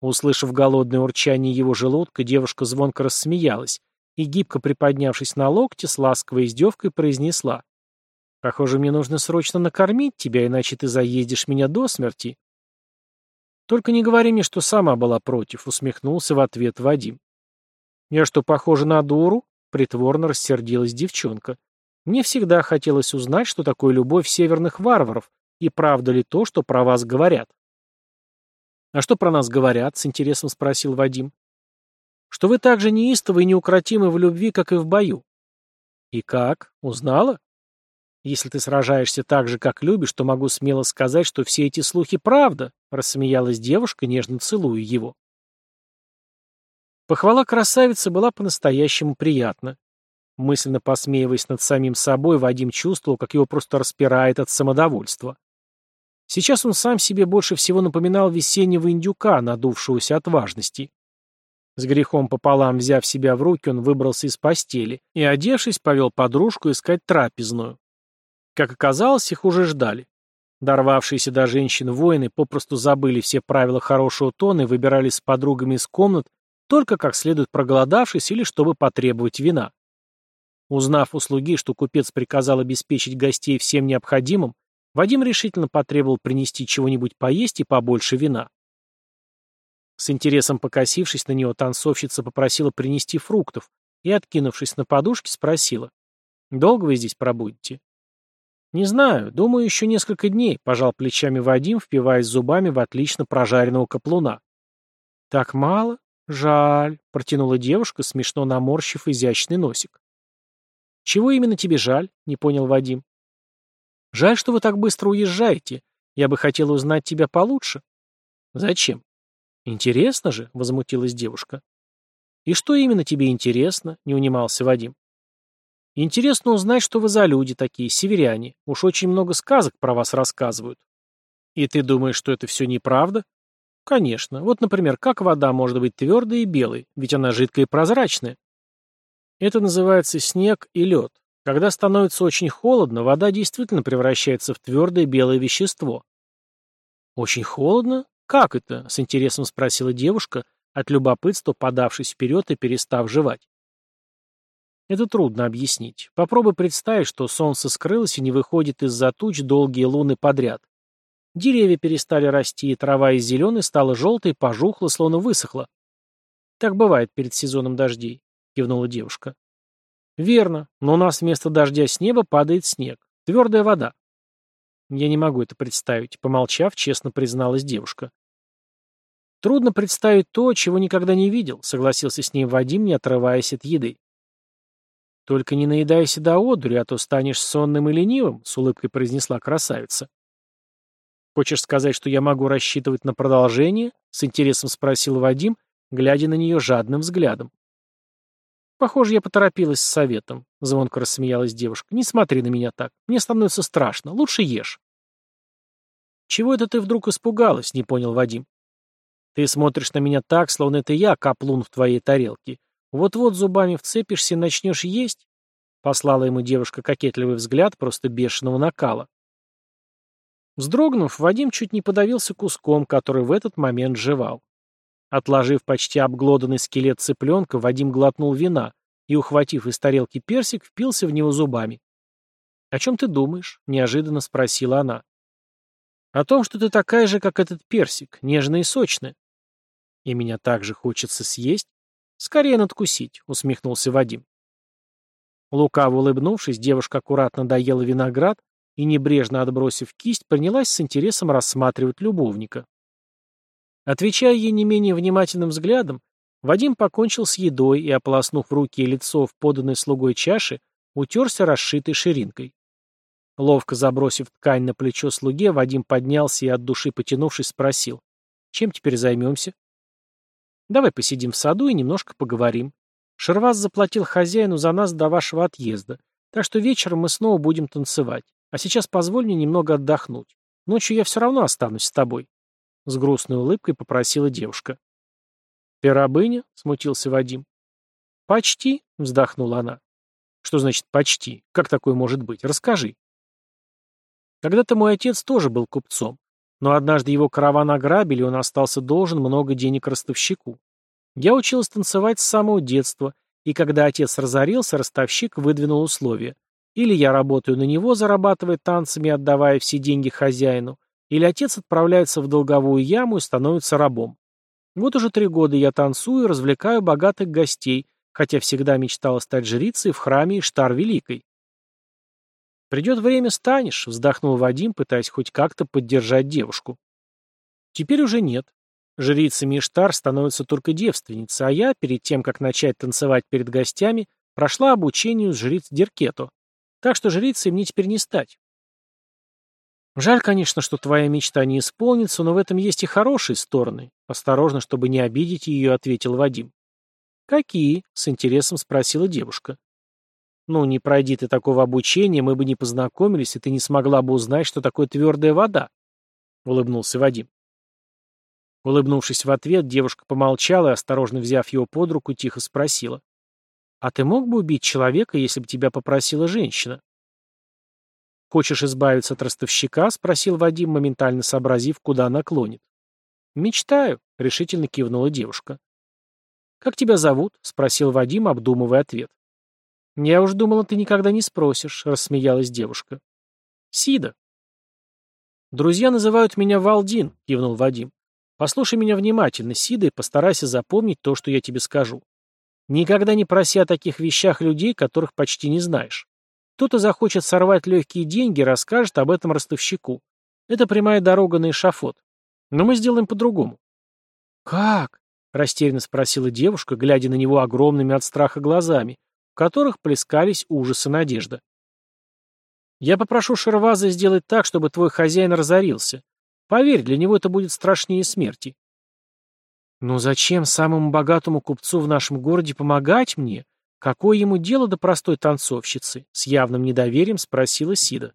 Услышав голодное урчание его желудка, девушка звонко рассмеялась и, гибко приподнявшись на локте, с ласковой издевкой произнесла. «Похоже, мне нужно срочно накормить тебя, иначе ты заездишь меня до смерти». «Только не говори мне, что сама была против», — усмехнулся в ответ Вадим. «Я что, похожа на дуру?» — притворно рассердилась девчонка. Мне всегда хотелось узнать, что такое любовь северных варваров, и правда ли то, что про вас говорят. «А что про нас говорят?» — с интересом спросил Вадим. «Что вы так же неистовы и неукротимы в любви, как и в бою». «И как? Узнала?» «Если ты сражаешься так же, как любишь, то могу смело сказать, что все эти слухи правда», — рассмеялась девушка, нежно целуя его. Похвала красавицы была по-настоящему приятна. Мысленно посмеиваясь над самим собой, Вадим чувствовал, как его просто распирает от самодовольства. Сейчас он сам себе больше всего напоминал весеннего индюка, надувшегося от важности. С грехом пополам взяв себя в руки, он выбрался из постели и, одевшись, повел подружку искать трапезную. Как оказалось, их уже ждали. Дорвавшиеся до женщин воины попросту забыли все правила хорошего тона и выбирались с подругами из комнат, только как следует проголодавшись или чтобы потребовать вина. Узнав у слуги, что купец приказал обеспечить гостей всем необходимым, Вадим решительно потребовал принести чего-нибудь поесть и побольше вина. С интересом покосившись на него, танцовщица попросила принести фруктов и, откинувшись на подушке, спросила. «Долго вы здесь пробудете?» «Не знаю. Думаю, еще несколько дней», — пожал плечами Вадим, впиваясь зубами в отлично прожаренного каплуна. «Так мало? Жаль», — протянула девушка, смешно наморщив изящный носик. «Чего именно тебе жаль?» — не понял Вадим. «Жаль, что вы так быстро уезжаете. Я бы хотел узнать тебя получше». «Зачем?» «Интересно же», — возмутилась девушка. «И что именно тебе интересно?» — не унимался Вадим. «Интересно узнать, что вы за люди такие, северяне. Уж очень много сказок про вас рассказывают». «И ты думаешь, что это все неправда?» «Конечно. Вот, например, как вода может быть твердой и белой, ведь она жидкая и прозрачная?» Это называется снег и лед. Когда становится очень холодно, вода действительно превращается в твердое белое вещество. Очень холодно? «Как это?» — с интересом спросила девушка, от любопытства подавшись вперед и перестав жевать. Это трудно объяснить. Попробуй представить, что солнце скрылось и не выходит из-за туч долгие луны подряд. Деревья перестали расти, и трава из зеленой стала желтой, пожухла, словно высохла. «Так бывает перед сезоном дождей», — кивнула девушка. «Верно, но у нас вместо дождя с неба падает снег. Твердая вода». «Я не могу это представить», — помолчав, честно призналась девушка. «Трудно представить то, чего никогда не видел», — согласился с ней Вадим, не отрываясь от еды. «Только не наедайся до одури, а то станешь сонным и ленивым», — с улыбкой произнесла красавица. «Хочешь сказать, что я могу рассчитывать на продолжение?» — с интересом спросил Вадим, глядя на нее жадным взглядом. «Похоже, я поторопилась с советом», — звонко рассмеялась девушка. «Не смотри на меня так. Мне становится страшно. Лучше ешь». «Чего это ты вдруг испугалась?» — не понял Вадим. Ты смотришь на меня так, словно это я каплун в твоей тарелке. Вот-вот зубами вцепишься и начнешь есть?» Послала ему девушка кокетливый взгляд просто бешеного накала. Вздрогнув, Вадим чуть не подавился куском, который в этот момент жевал. Отложив почти обглоданный скелет цыпленка, Вадим глотнул вина и, ухватив из тарелки персик, впился в него зубами. «О чем ты думаешь?» — неожиданно спросила она. «О том, что ты такая же, как этот персик, нежная и сочная. И меня также хочется съесть? Скорее надкусить, усмехнулся Вадим. Лукаво улыбнувшись, девушка аккуратно доела виноград и, небрежно отбросив кисть, принялась с интересом рассматривать любовника. Отвечая ей не менее внимательным взглядом, Вадим покончил с едой и, ополоснув руки и лицо в поданной слугой чаше, утерся расшитой ширинкой. Ловко забросив ткань на плечо слуге, Вадим поднялся и, от души потянувшись, спросил, «Чем теперь займемся?» Давай посидим в саду и немножко поговорим. Шерваз заплатил хозяину за нас до вашего отъезда, так что вечером мы снова будем танцевать. А сейчас позволь мне немного отдохнуть. Ночью я все равно останусь с тобой. С грустной улыбкой попросила девушка. «Ты рабыня?» — смутился Вадим. «Почти», — вздохнула она. «Что значит «почти»? Как такое может быть? Расскажи». Когда-то мой отец тоже был купцом. Но однажды его караван ограбили, и он остался должен много денег ростовщику. Я училась танцевать с самого детства, и когда отец разорился, ростовщик выдвинул условия. Или я работаю на него, зарабатывая танцами, отдавая все деньги хозяину, или отец отправляется в долговую яму и становится рабом. Вот уже три года я танцую и развлекаю богатых гостей, хотя всегда мечтала стать жрицей в храме Иштар Великой. «Придет время, станешь», — вздохнул Вадим, пытаясь хоть как-то поддержать девушку. «Теперь уже нет. Жрицами Иштар становятся только девственницы, а я, перед тем, как начать танцевать перед гостями, прошла обучение с жриц Деркето. Так что жрицей мне теперь не стать». «Жаль, конечно, что твоя мечта не исполнится, но в этом есть и хорошие стороны», — осторожно, чтобы не обидеть ее, ответил Вадим. «Какие?» — с интересом спросила девушка. Ну, не пройди ты такого обучения, мы бы не познакомились, и ты не смогла бы узнать, что такое твердая вода», — улыбнулся Вадим. Улыбнувшись в ответ, девушка помолчала и, осторожно взяв его под руку, тихо спросила. «А ты мог бы убить человека, если бы тебя попросила женщина?» «Хочешь избавиться от ростовщика?» — спросил Вадим, моментально сообразив, куда она клонит. «Мечтаю», — решительно кивнула девушка. «Как тебя зовут?» — спросил Вадим, обдумывая ответ. «Я уж думала, ты никогда не спросишь», — рассмеялась девушка. «Сида». «Друзья называют меня Валдин», — кивнул Вадим. «Послушай меня внимательно, Сида, и постарайся запомнить то, что я тебе скажу. Никогда не проси о таких вещах людей, которых почти не знаешь. Кто-то захочет сорвать легкие деньги расскажет об этом ростовщику. Это прямая дорога на эшафот. Но мы сделаем по-другому». «Как?» — растерянно спросила девушка, глядя на него огромными от страха глазами, которых плескались ужас и надежда. «Я попрошу Шерваза сделать так, чтобы твой хозяин разорился. Поверь, для него это будет страшнее смерти». «Но зачем самому богатому купцу в нашем городе помогать мне? Какое ему дело до простой танцовщицы?» — с явным недоверием спросила Сида.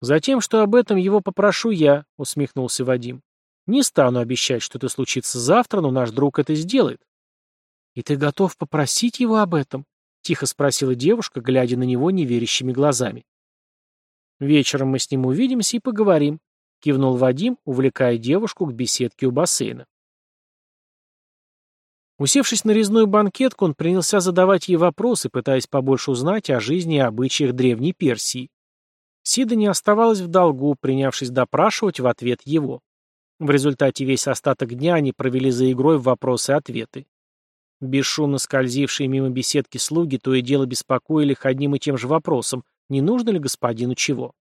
«Затем, что об этом его попрошу я», — усмехнулся Вадим. «Не стану обещать, что это случится завтра, но наш друг это сделает». «И ты готов попросить его об этом?» — тихо спросила девушка, глядя на него неверящими глазами. «Вечером мы с ним увидимся и поговорим», — кивнул Вадим, увлекая девушку к беседке у бассейна. Усевшись на резную банкетку, он принялся задавать ей вопросы, пытаясь побольше узнать о жизни и обычаях Древней Персии. Сида не оставалась в долгу, принявшись допрашивать в ответ его. В результате весь остаток дня они провели за игрой в вопросы-ответы. Бесшумно скользившие мимо беседки слуги то и дело беспокоили их одним и тем же вопросом, не нужно ли господину чего.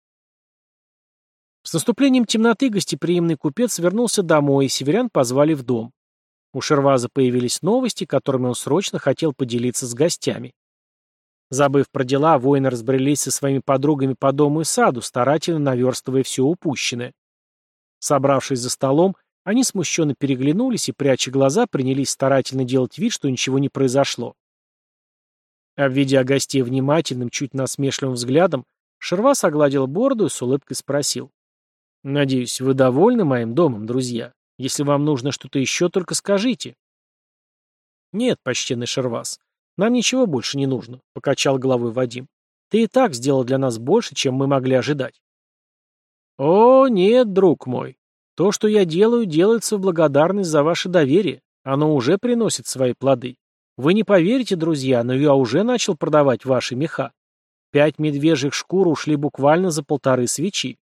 С наступлением темноты гостеприимный купец вернулся домой, и северян позвали в дом. У Шерваза появились новости, которыми он срочно хотел поделиться с гостями. Забыв про дела, воины разбрелись со своими подругами по дому и саду, старательно наверстывая все упущенное. Собравшись за столом, они смущенно переглянулись и, пряча глаза, принялись старательно делать вид, что ничего не произошло. Обведя гостей внимательным, чуть насмешливым взглядом, Шервас огладил бороду и с улыбкой спросил. «Надеюсь, вы довольны моим домом, друзья? Если вам нужно что-то еще, только скажите». «Нет, почтенный Шервас, нам ничего больше не нужно», — покачал головой Вадим. «Ты и так сделал для нас больше, чем мы могли ожидать». «О, нет, друг мой. То, что я делаю, делается в благодарность за ваше доверие. Оно уже приносит свои плоды. Вы не поверите, друзья, но я уже начал продавать ваши меха. Пять медвежьих шкур ушли буквально за полторы свечи.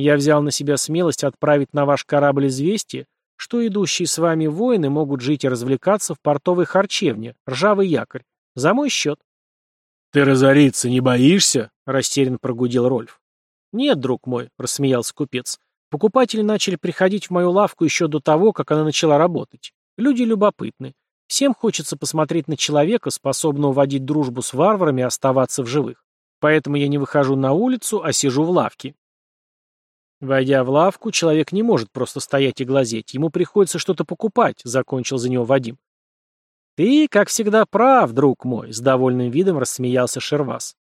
Я взял на себя смелость отправить на ваш корабль известие, что идущие с вами воины могут жить и развлекаться в портовой харчевне, ржавый якорь, за мой счет. «Ты разориться не боишься?» — растерян прогудел Рольф. «Нет, друг мой», — рассмеялся купец. «Покупатели начали приходить в мою лавку еще до того, как она начала работать. Люди любопытны. Всем хочется посмотреть на человека, способного водить дружбу с варварами и оставаться в живых. Поэтому я не выхожу на улицу, а сижу в лавке. Войдя в лавку, человек не может просто стоять и глазеть. Ему приходится что-то покупать, закончил за него Вадим. Ты, как всегда, прав, друг мой, с довольным видом рассмеялся Шервас.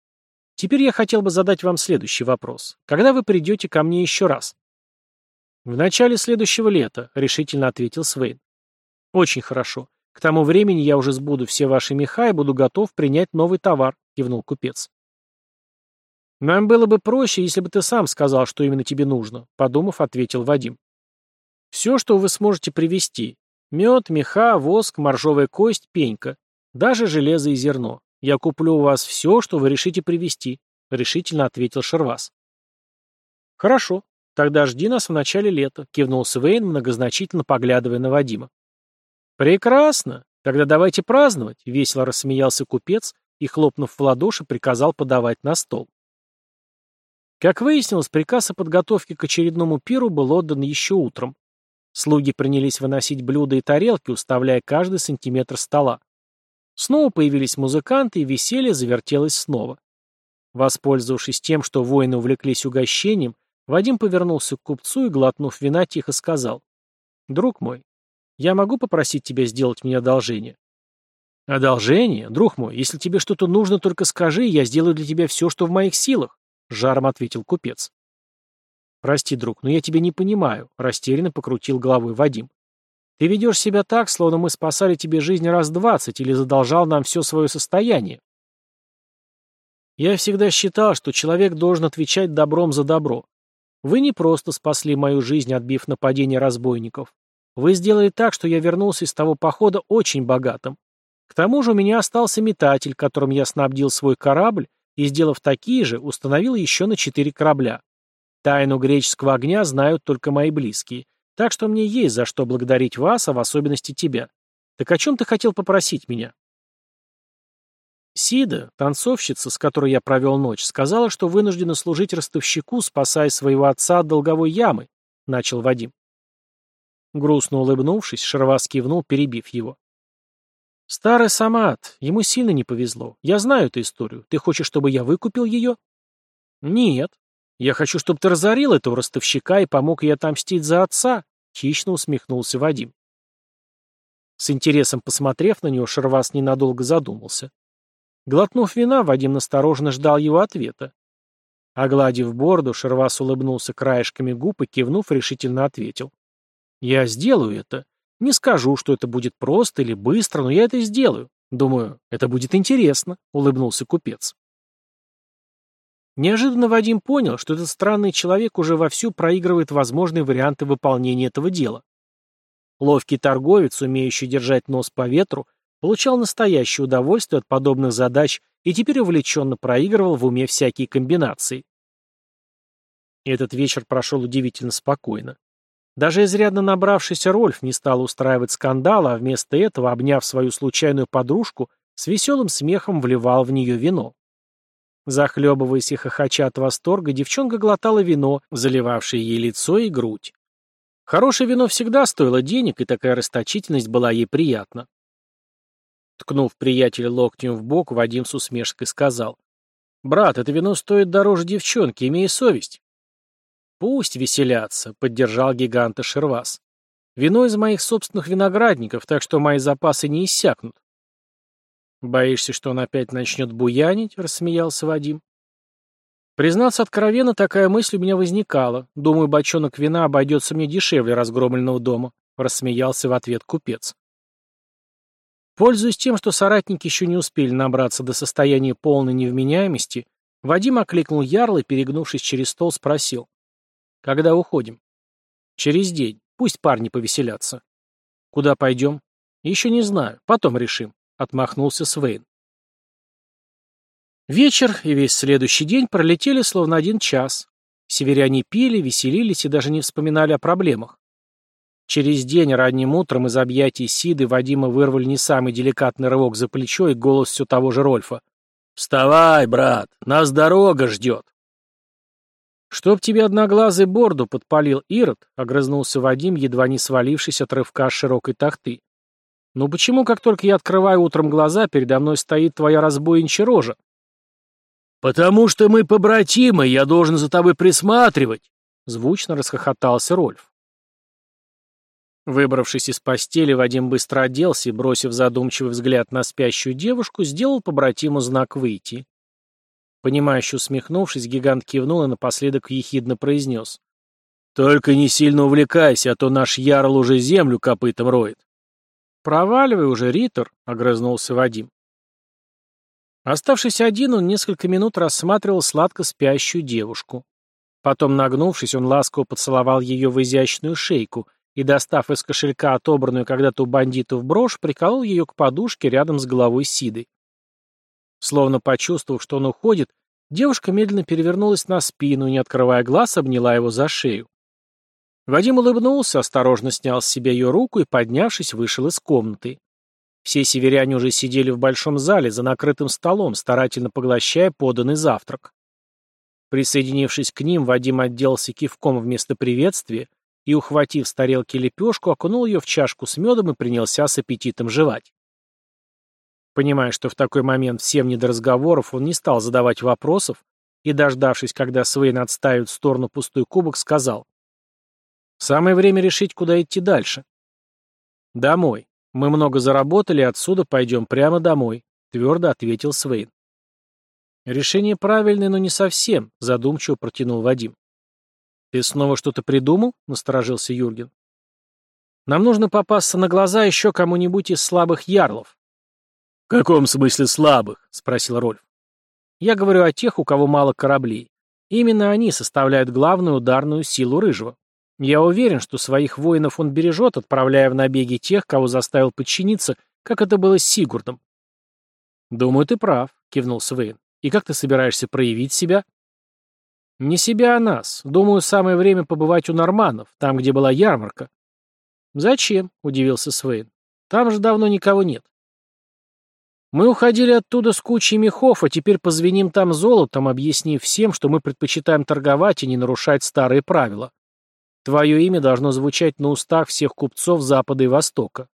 Теперь я хотел бы задать вам следующий вопрос. Когда вы придете ко мне еще раз? В начале следующего лета, решительно ответил Свейн. Очень хорошо. К тому времени я уже сбуду все ваши меха и буду готов принять новый товар, кивнул купец. Нам было бы проще, если бы ты сам сказал, что именно тебе нужно, подумав, ответил Вадим. Все, что вы сможете привезти. Мед, меха, воск, моржовая кость, пенька. Даже железо и зерно. Я куплю у вас все, что вы решите привезти, решительно ответил Шервас. Хорошо, тогда жди нас в начале лета, кивнул Свейн, многозначительно поглядывая на Вадима. «Прекрасно! Тогда давайте праздновать!» — весело рассмеялся купец и, хлопнув в ладоши, приказал подавать на стол. Как выяснилось, приказ о подготовке к очередному пиру был отдан еще утром. Слуги принялись выносить блюда и тарелки, уставляя каждый сантиметр стола. Снова появились музыканты, и веселье завертелось снова. Воспользовавшись тем, что воины увлеклись угощением, Вадим повернулся к купцу и, глотнув вина, тихо сказал. «Друг мой, я могу попросить тебя сделать мне одолжение?» «Одолжение? Друг мой, если тебе что-то нужно, только скажи, я сделаю для тебя все, что в моих силах», — жаром ответил купец. «Прости, друг, но я тебя не понимаю», — растерянно покрутил головой Вадим. «Ты ведешь себя так, словно мы спасали тебе жизнь раз двадцать или задолжал нам все свое состояние». «Я всегда считал, что человек должен отвечать добром за добро. Вы не просто спасли мою жизнь, отбив нападение разбойников. Вы сделали так, что я вернулся из того похода очень богатым. К тому же у меня остался метатель, которым я снабдил свой корабль, и, сделав такие же, установил еще на четыре корабля. Тайну греческого огня знают только мои близкие, так что мне есть за что благодарить вас, а в особенности тебя. Так о чем ты хотел попросить меня? Сида, танцовщица, с которой я провел ночь, сказала, что вынуждена служить ростовщику, спасая своего отца от долговой ямы, — начал Вадим. Грустно улыбнувшись, Шарвас кивнул, перебив его. «Старый Самат, ему сильно не повезло. Я знаю эту историю. Ты хочешь, чтобы я выкупил ее?» «Нет. Я хочу, чтобы ты разорил этого ростовщика и помог ей отомстить за отца», — хищно усмехнулся Вадим. С интересом посмотрев на него, Шарвас ненадолго задумался. Глотнув вина, Вадим настороженно ждал его ответа. Огладив бороду, Шарвас улыбнулся краешками губ и, кивнув, решительно ответил. Я сделаю это. Не скажу, что это будет просто или быстро, но я это сделаю. Думаю, это будет интересно, улыбнулся купец. Неожиданно Вадим понял, что этот странный человек уже вовсю проигрывает возможные варианты выполнения этого дела. Ловкий торговец, умеющий держать нос по ветру, получал настоящее удовольствие от подобных задач и теперь увлеченно проигрывал в уме всякие комбинации. Этот вечер прошел удивительно спокойно. Даже изрядно набравшийся Рольф не стал устраивать скандала, а вместо этого, обняв свою случайную подружку, с веселым смехом вливал в нее вино. Захлебываясь и хохоча от восторга, девчонка глотала вино, заливавшее ей лицо и грудь. Хорошее вино всегда стоило денег, и такая расточительность была ей приятна. Ткнув приятеля локтем в бок, Вадим с усмешкой сказал. «Брат, это вино стоит дороже девчонки, имей совесть». «Пусть веселятся», — поддержал гиганта Шервас. «Вино из моих собственных виноградников, так что мои запасы не иссякнут». «Боишься, что он опять начнет буянить?» — рассмеялся Вадим. Признаться откровенно, такая мысль у меня возникала. Думаю, бочонок вина обойдется мне дешевле разгромленного дома, — рассмеялся в ответ купец. Пользуясь тем, что соратники еще не успели набраться до состояния полной невменяемости, Вадим окликнул Ярла перегнувшись через стол, спросил. «Когда уходим?» «Через день. Пусть парни повеселятся». «Куда пойдем?» «Еще не знаю. Потом решим», — отмахнулся Свейн. Вечер и весь следующий день пролетели словно один час. Северяне пили, веселились и даже не вспоминали о проблемах. Через день ранним утром из объятий Сиды Вадима вырвали не самый деликатный рывок за плечо и голос все того же Рольфа. «Вставай, брат, нас дорога ждет!» «Чтоб тебе одноглазый борду подпалил Ирод», — огрызнулся Вадим, едва не свалившись от рывка с широкой тахты. «Ну почему, как только я открываю утром глаза, передо мной стоит твоя разбойничья рожа?» «Потому что мы побратимы, я должен за тобой присматривать!» Звучно расхохотался Рольф. Выбравшись из постели, Вадим быстро оделся и, бросив задумчивый взгляд на спящую девушку, сделал побратиму знак «выйти». Понимающе усмехнувшись, гигант кивнул и напоследок ехидно произнес. «Только не сильно увлекайся, а то наш ярл уже землю копытом роет». «Проваливай уже, Ритор», — огрызнулся Вадим. Оставшись один, он несколько минут рассматривал сладко спящую девушку. Потом, нагнувшись, он ласково поцеловал ее в изящную шейку и, достав из кошелька отобранную когда-то у бандитов брошь, приколол ее к подушке рядом с головой Сиды. Словно почувствовав, что он уходит, девушка медленно перевернулась на спину и, не открывая глаз, обняла его за шею. Вадим улыбнулся, осторожно снял с себя ее руку и, поднявшись, вышел из комнаты. Все северяне уже сидели в большом зале за накрытым столом, старательно поглощая поданный завтрак. Присоединившись к ним, Вадим отделался кивком вместо приветствия и, ухватив с тарелки лепешку, окунул ее в чашку с медом и принялся с аппетитом жевать. Понимая, что в такой момент всем не до разговоров, он не стал задавать вопросов и, дождавшись, когда Свейн отставит в сторону пустой кубок, сказал «Самое время решить, куда идти дальше». «Домой. «Мы много заработали, отсюда пойдем прямо домой», — твердо ответил Свейн. «Решение правильное, но не совсем», — задумчиво протянул Вадим. «Ты снова что-то придумал?» — насторожился Юрген. «Нам нужно попасться на глаза еще кому-нибудь из слабых ярлов». «В каком смысле слабых?» — спросил Рольф. «Я говорю о тех, у кого мало кораблей. Именно они составляют главную ударную силу Рыжего. Я уверен, что своих воинов он бережет, отправляя в набеги тех, кого заставил подчиниться, как это было с Сигурдом. «Думаю, ты прав», — кивнул Свейн. «И как ты собираешься проявить себя?» «Не себя, а нас. Думаю, самое время побывать у норманов, там, где была ярмарка». «Зачем?» — удивился Свейн. «Там же давно никого нет». «Мы уходили оттуда с кучей мехов, а теперь позвеним там золотом, объяснив всем, что мы предпочитаем торговать и не нарушать старые правила. Твое имя должно звучать на устах всех купцов Запада и Востока.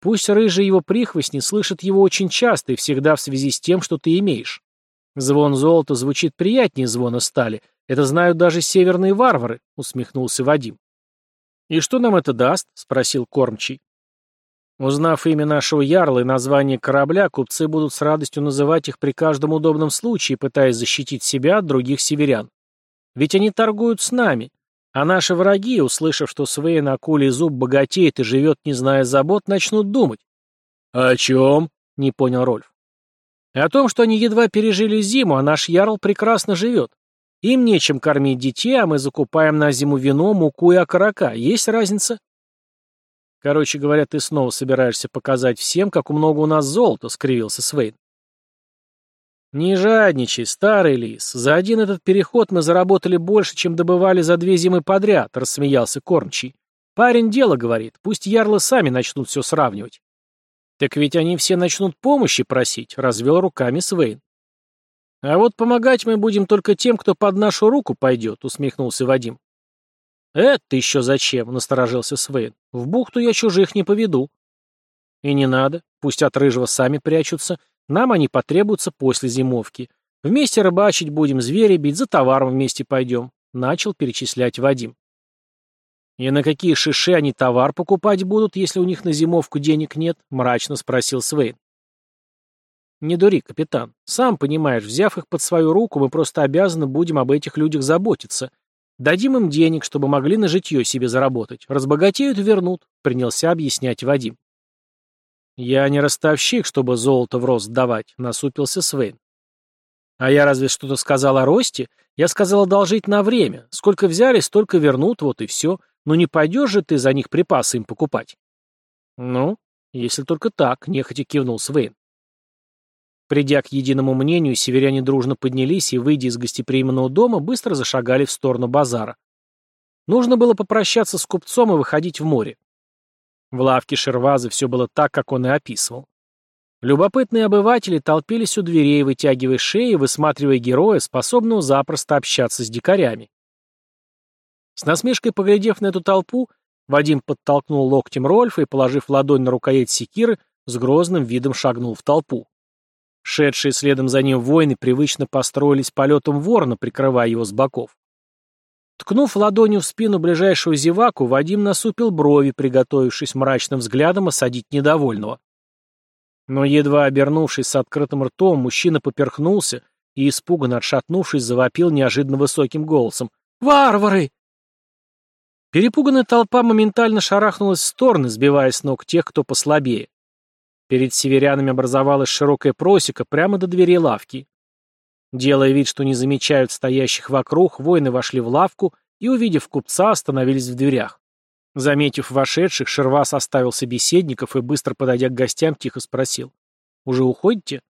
Пусть рыжие его прихвостни слышат его очень часто и всегда в связи с тем, что ты имеешь. Звон золота звучит приятнее звона стали. Это знают даже северные варвары, усмехнулся Вадим. И что нам это даст? спросил кормчий. Узнав имя нашего ярла и название корабля, купцы будут с радостью называть их при каждом удобном случае, пытаясь защитить себя от других северян. Ведь они торгуют с нами, а наши враги, услышав, что Свейн акулий зуб богатеет и живет, не зная забот, начнут думать. «О чем?» — не понял Рольф. О том, что они едва пережили зиму, а наш ярл прекрасно живет. Им нечем кормить детей, а мы закупаем на зиму вино, муку и окорока. Есть разница? Короче говоря, ты снова собираешься показать всем, как много у нас золота, скривился Свейн. Не жадничай, старый лис. За один этот переход мы заработали больше, чем добывали за две зимы подряд, рассмеялся Кормчий. Парень дело говорит, пусть ярлы сами начнут все сравнивать. Так ведь они все начнут помощи просить, развел руками Свейн. «А вот помогать мы будем только тем, кто под нашу руку пойдет», — усмехнулся Вадим. «Это еще зачем?» — насторожился Свейн. «В бухту я чужих не поведу». «И не надо. Пусть от рыжего сами прячутся. Нам они потребуются после зимовки. Вместе рыбачить будем, звери бить, за товаром вместе пойдем», — начал перечислять Вадим. «И на какие шиши они товар покупать будут, если у них на зимовку денег нет?» — мрачно спросил Свейн. «Не дури, капитан. Сам понимаешь, взяв их под свою руку, мы просто обязаны будем об этих людях заботиться. Дадим им денег, чтобы могли на житье себе заработать. Разбогатеют — вернут», — принялся объяснять Вадим. «Я не ростовщик, чтобы золото в рост давать», — насупился Свейн. «А я разве что-то сказал о росте? Я сказал одолжить на время. Сколько взяли, столько вернут, вот и все. Но не пойдешь же ты за них припасы им покупать?» «Ну, если только так», — нехотя кивнул Свейн. Придя к единому мнению, северяне дружно поднялись и, выйдя из гостеприимного дома, быстро зашагали в сторону базара. Нужно было попрощаться с купцом и выходить в море. В лавке Шервазы все было так, как он и описывал. Любопытные обыватели толпились у дверей, вытягивая шеи, высматривая героя, способного запросто общаться с дикарями. С насмешкой поглядев на эту толпу, Вадим подтолкнул локтем Рольфа и, положив ладонь на рукоять секиры, с грозным видом шагнул в толпу. Шедшие следом за ним воины привычно построились полетом ворона, прикрывая его с боков. Ткнув ладонью в спину ближайшего зеваку, Вадим насупил брови, приготовившись мрачным взглядом осадить недовольного. Но едва обернувшись с открытым ртом, мужчина поперхнулся и, испуганно отшатнувшись, завопил неожиданно высоким голосом. «Варвары!» Перепуганная толпа моментально шарахнулась в стороны, сбивая с ног тех, кто послабее. Перед северянами образовалась широкая просека прямо до двери лавки. Делая вид, что не замечают стоящих вокруг, воины вошли в лавку и, увидев купца, остановились в дверях. Заметив вошедших, Шервас оставил собеседников и, быстро подойдя к гостям, тихо спросил. «Уже уходите?»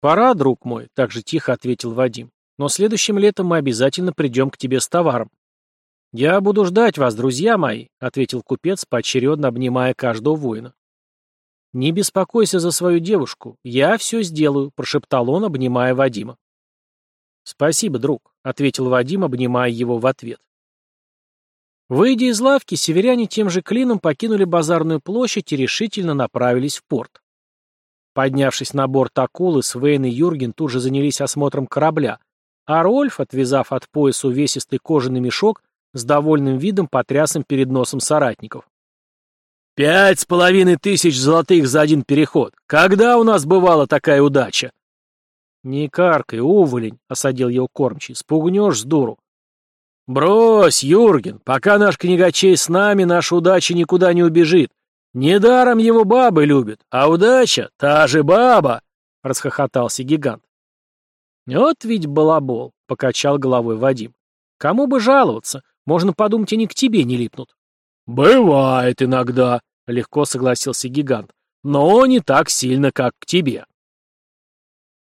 «Пора, друг мой», — так же тихо ответил Вадим. «Но следующим летом мы обязательно придем к тебе с товаром». «Я буду ждать вас, друзья мои», — ответил купец, поочередно обнимая каждого воина. «Не беспокойся за свою девушку, я все сделаю», — прошептал он, обнимая Вадима. «Спасибо, друг», — ответил Вадим, обнимая его в ответ. Выйдя из лавки, северяне тем же клином покинули базарную площадь и решительно направились в порт. Поднявшись на борт акулы, Свейн и Юрген тут же занялись осмотром корабля, а Рольф, отвязав от пояса увесистый кожаный мешок, с довольным видом потряс им перед носом соратников. Пять с половиной тысяч золотых за один переход. Когда у нас бывала такая удача? Не каркай, уволень, осадил его кормчий. Спугнешь с дуру. Брось, Юрген, пока наш книгачей с нами, наша удача никуда не убежит. Недаром его бабы любят, а удача — та же баба, — расхохотался гигант. Вот ведь балабол, — покачал головой Вадим. Кому бы жаловаться, можно подумать, они к тебе не липнут. «Бывает иногда», — легко согласился гигант, — «но не так сильно, как к тебе».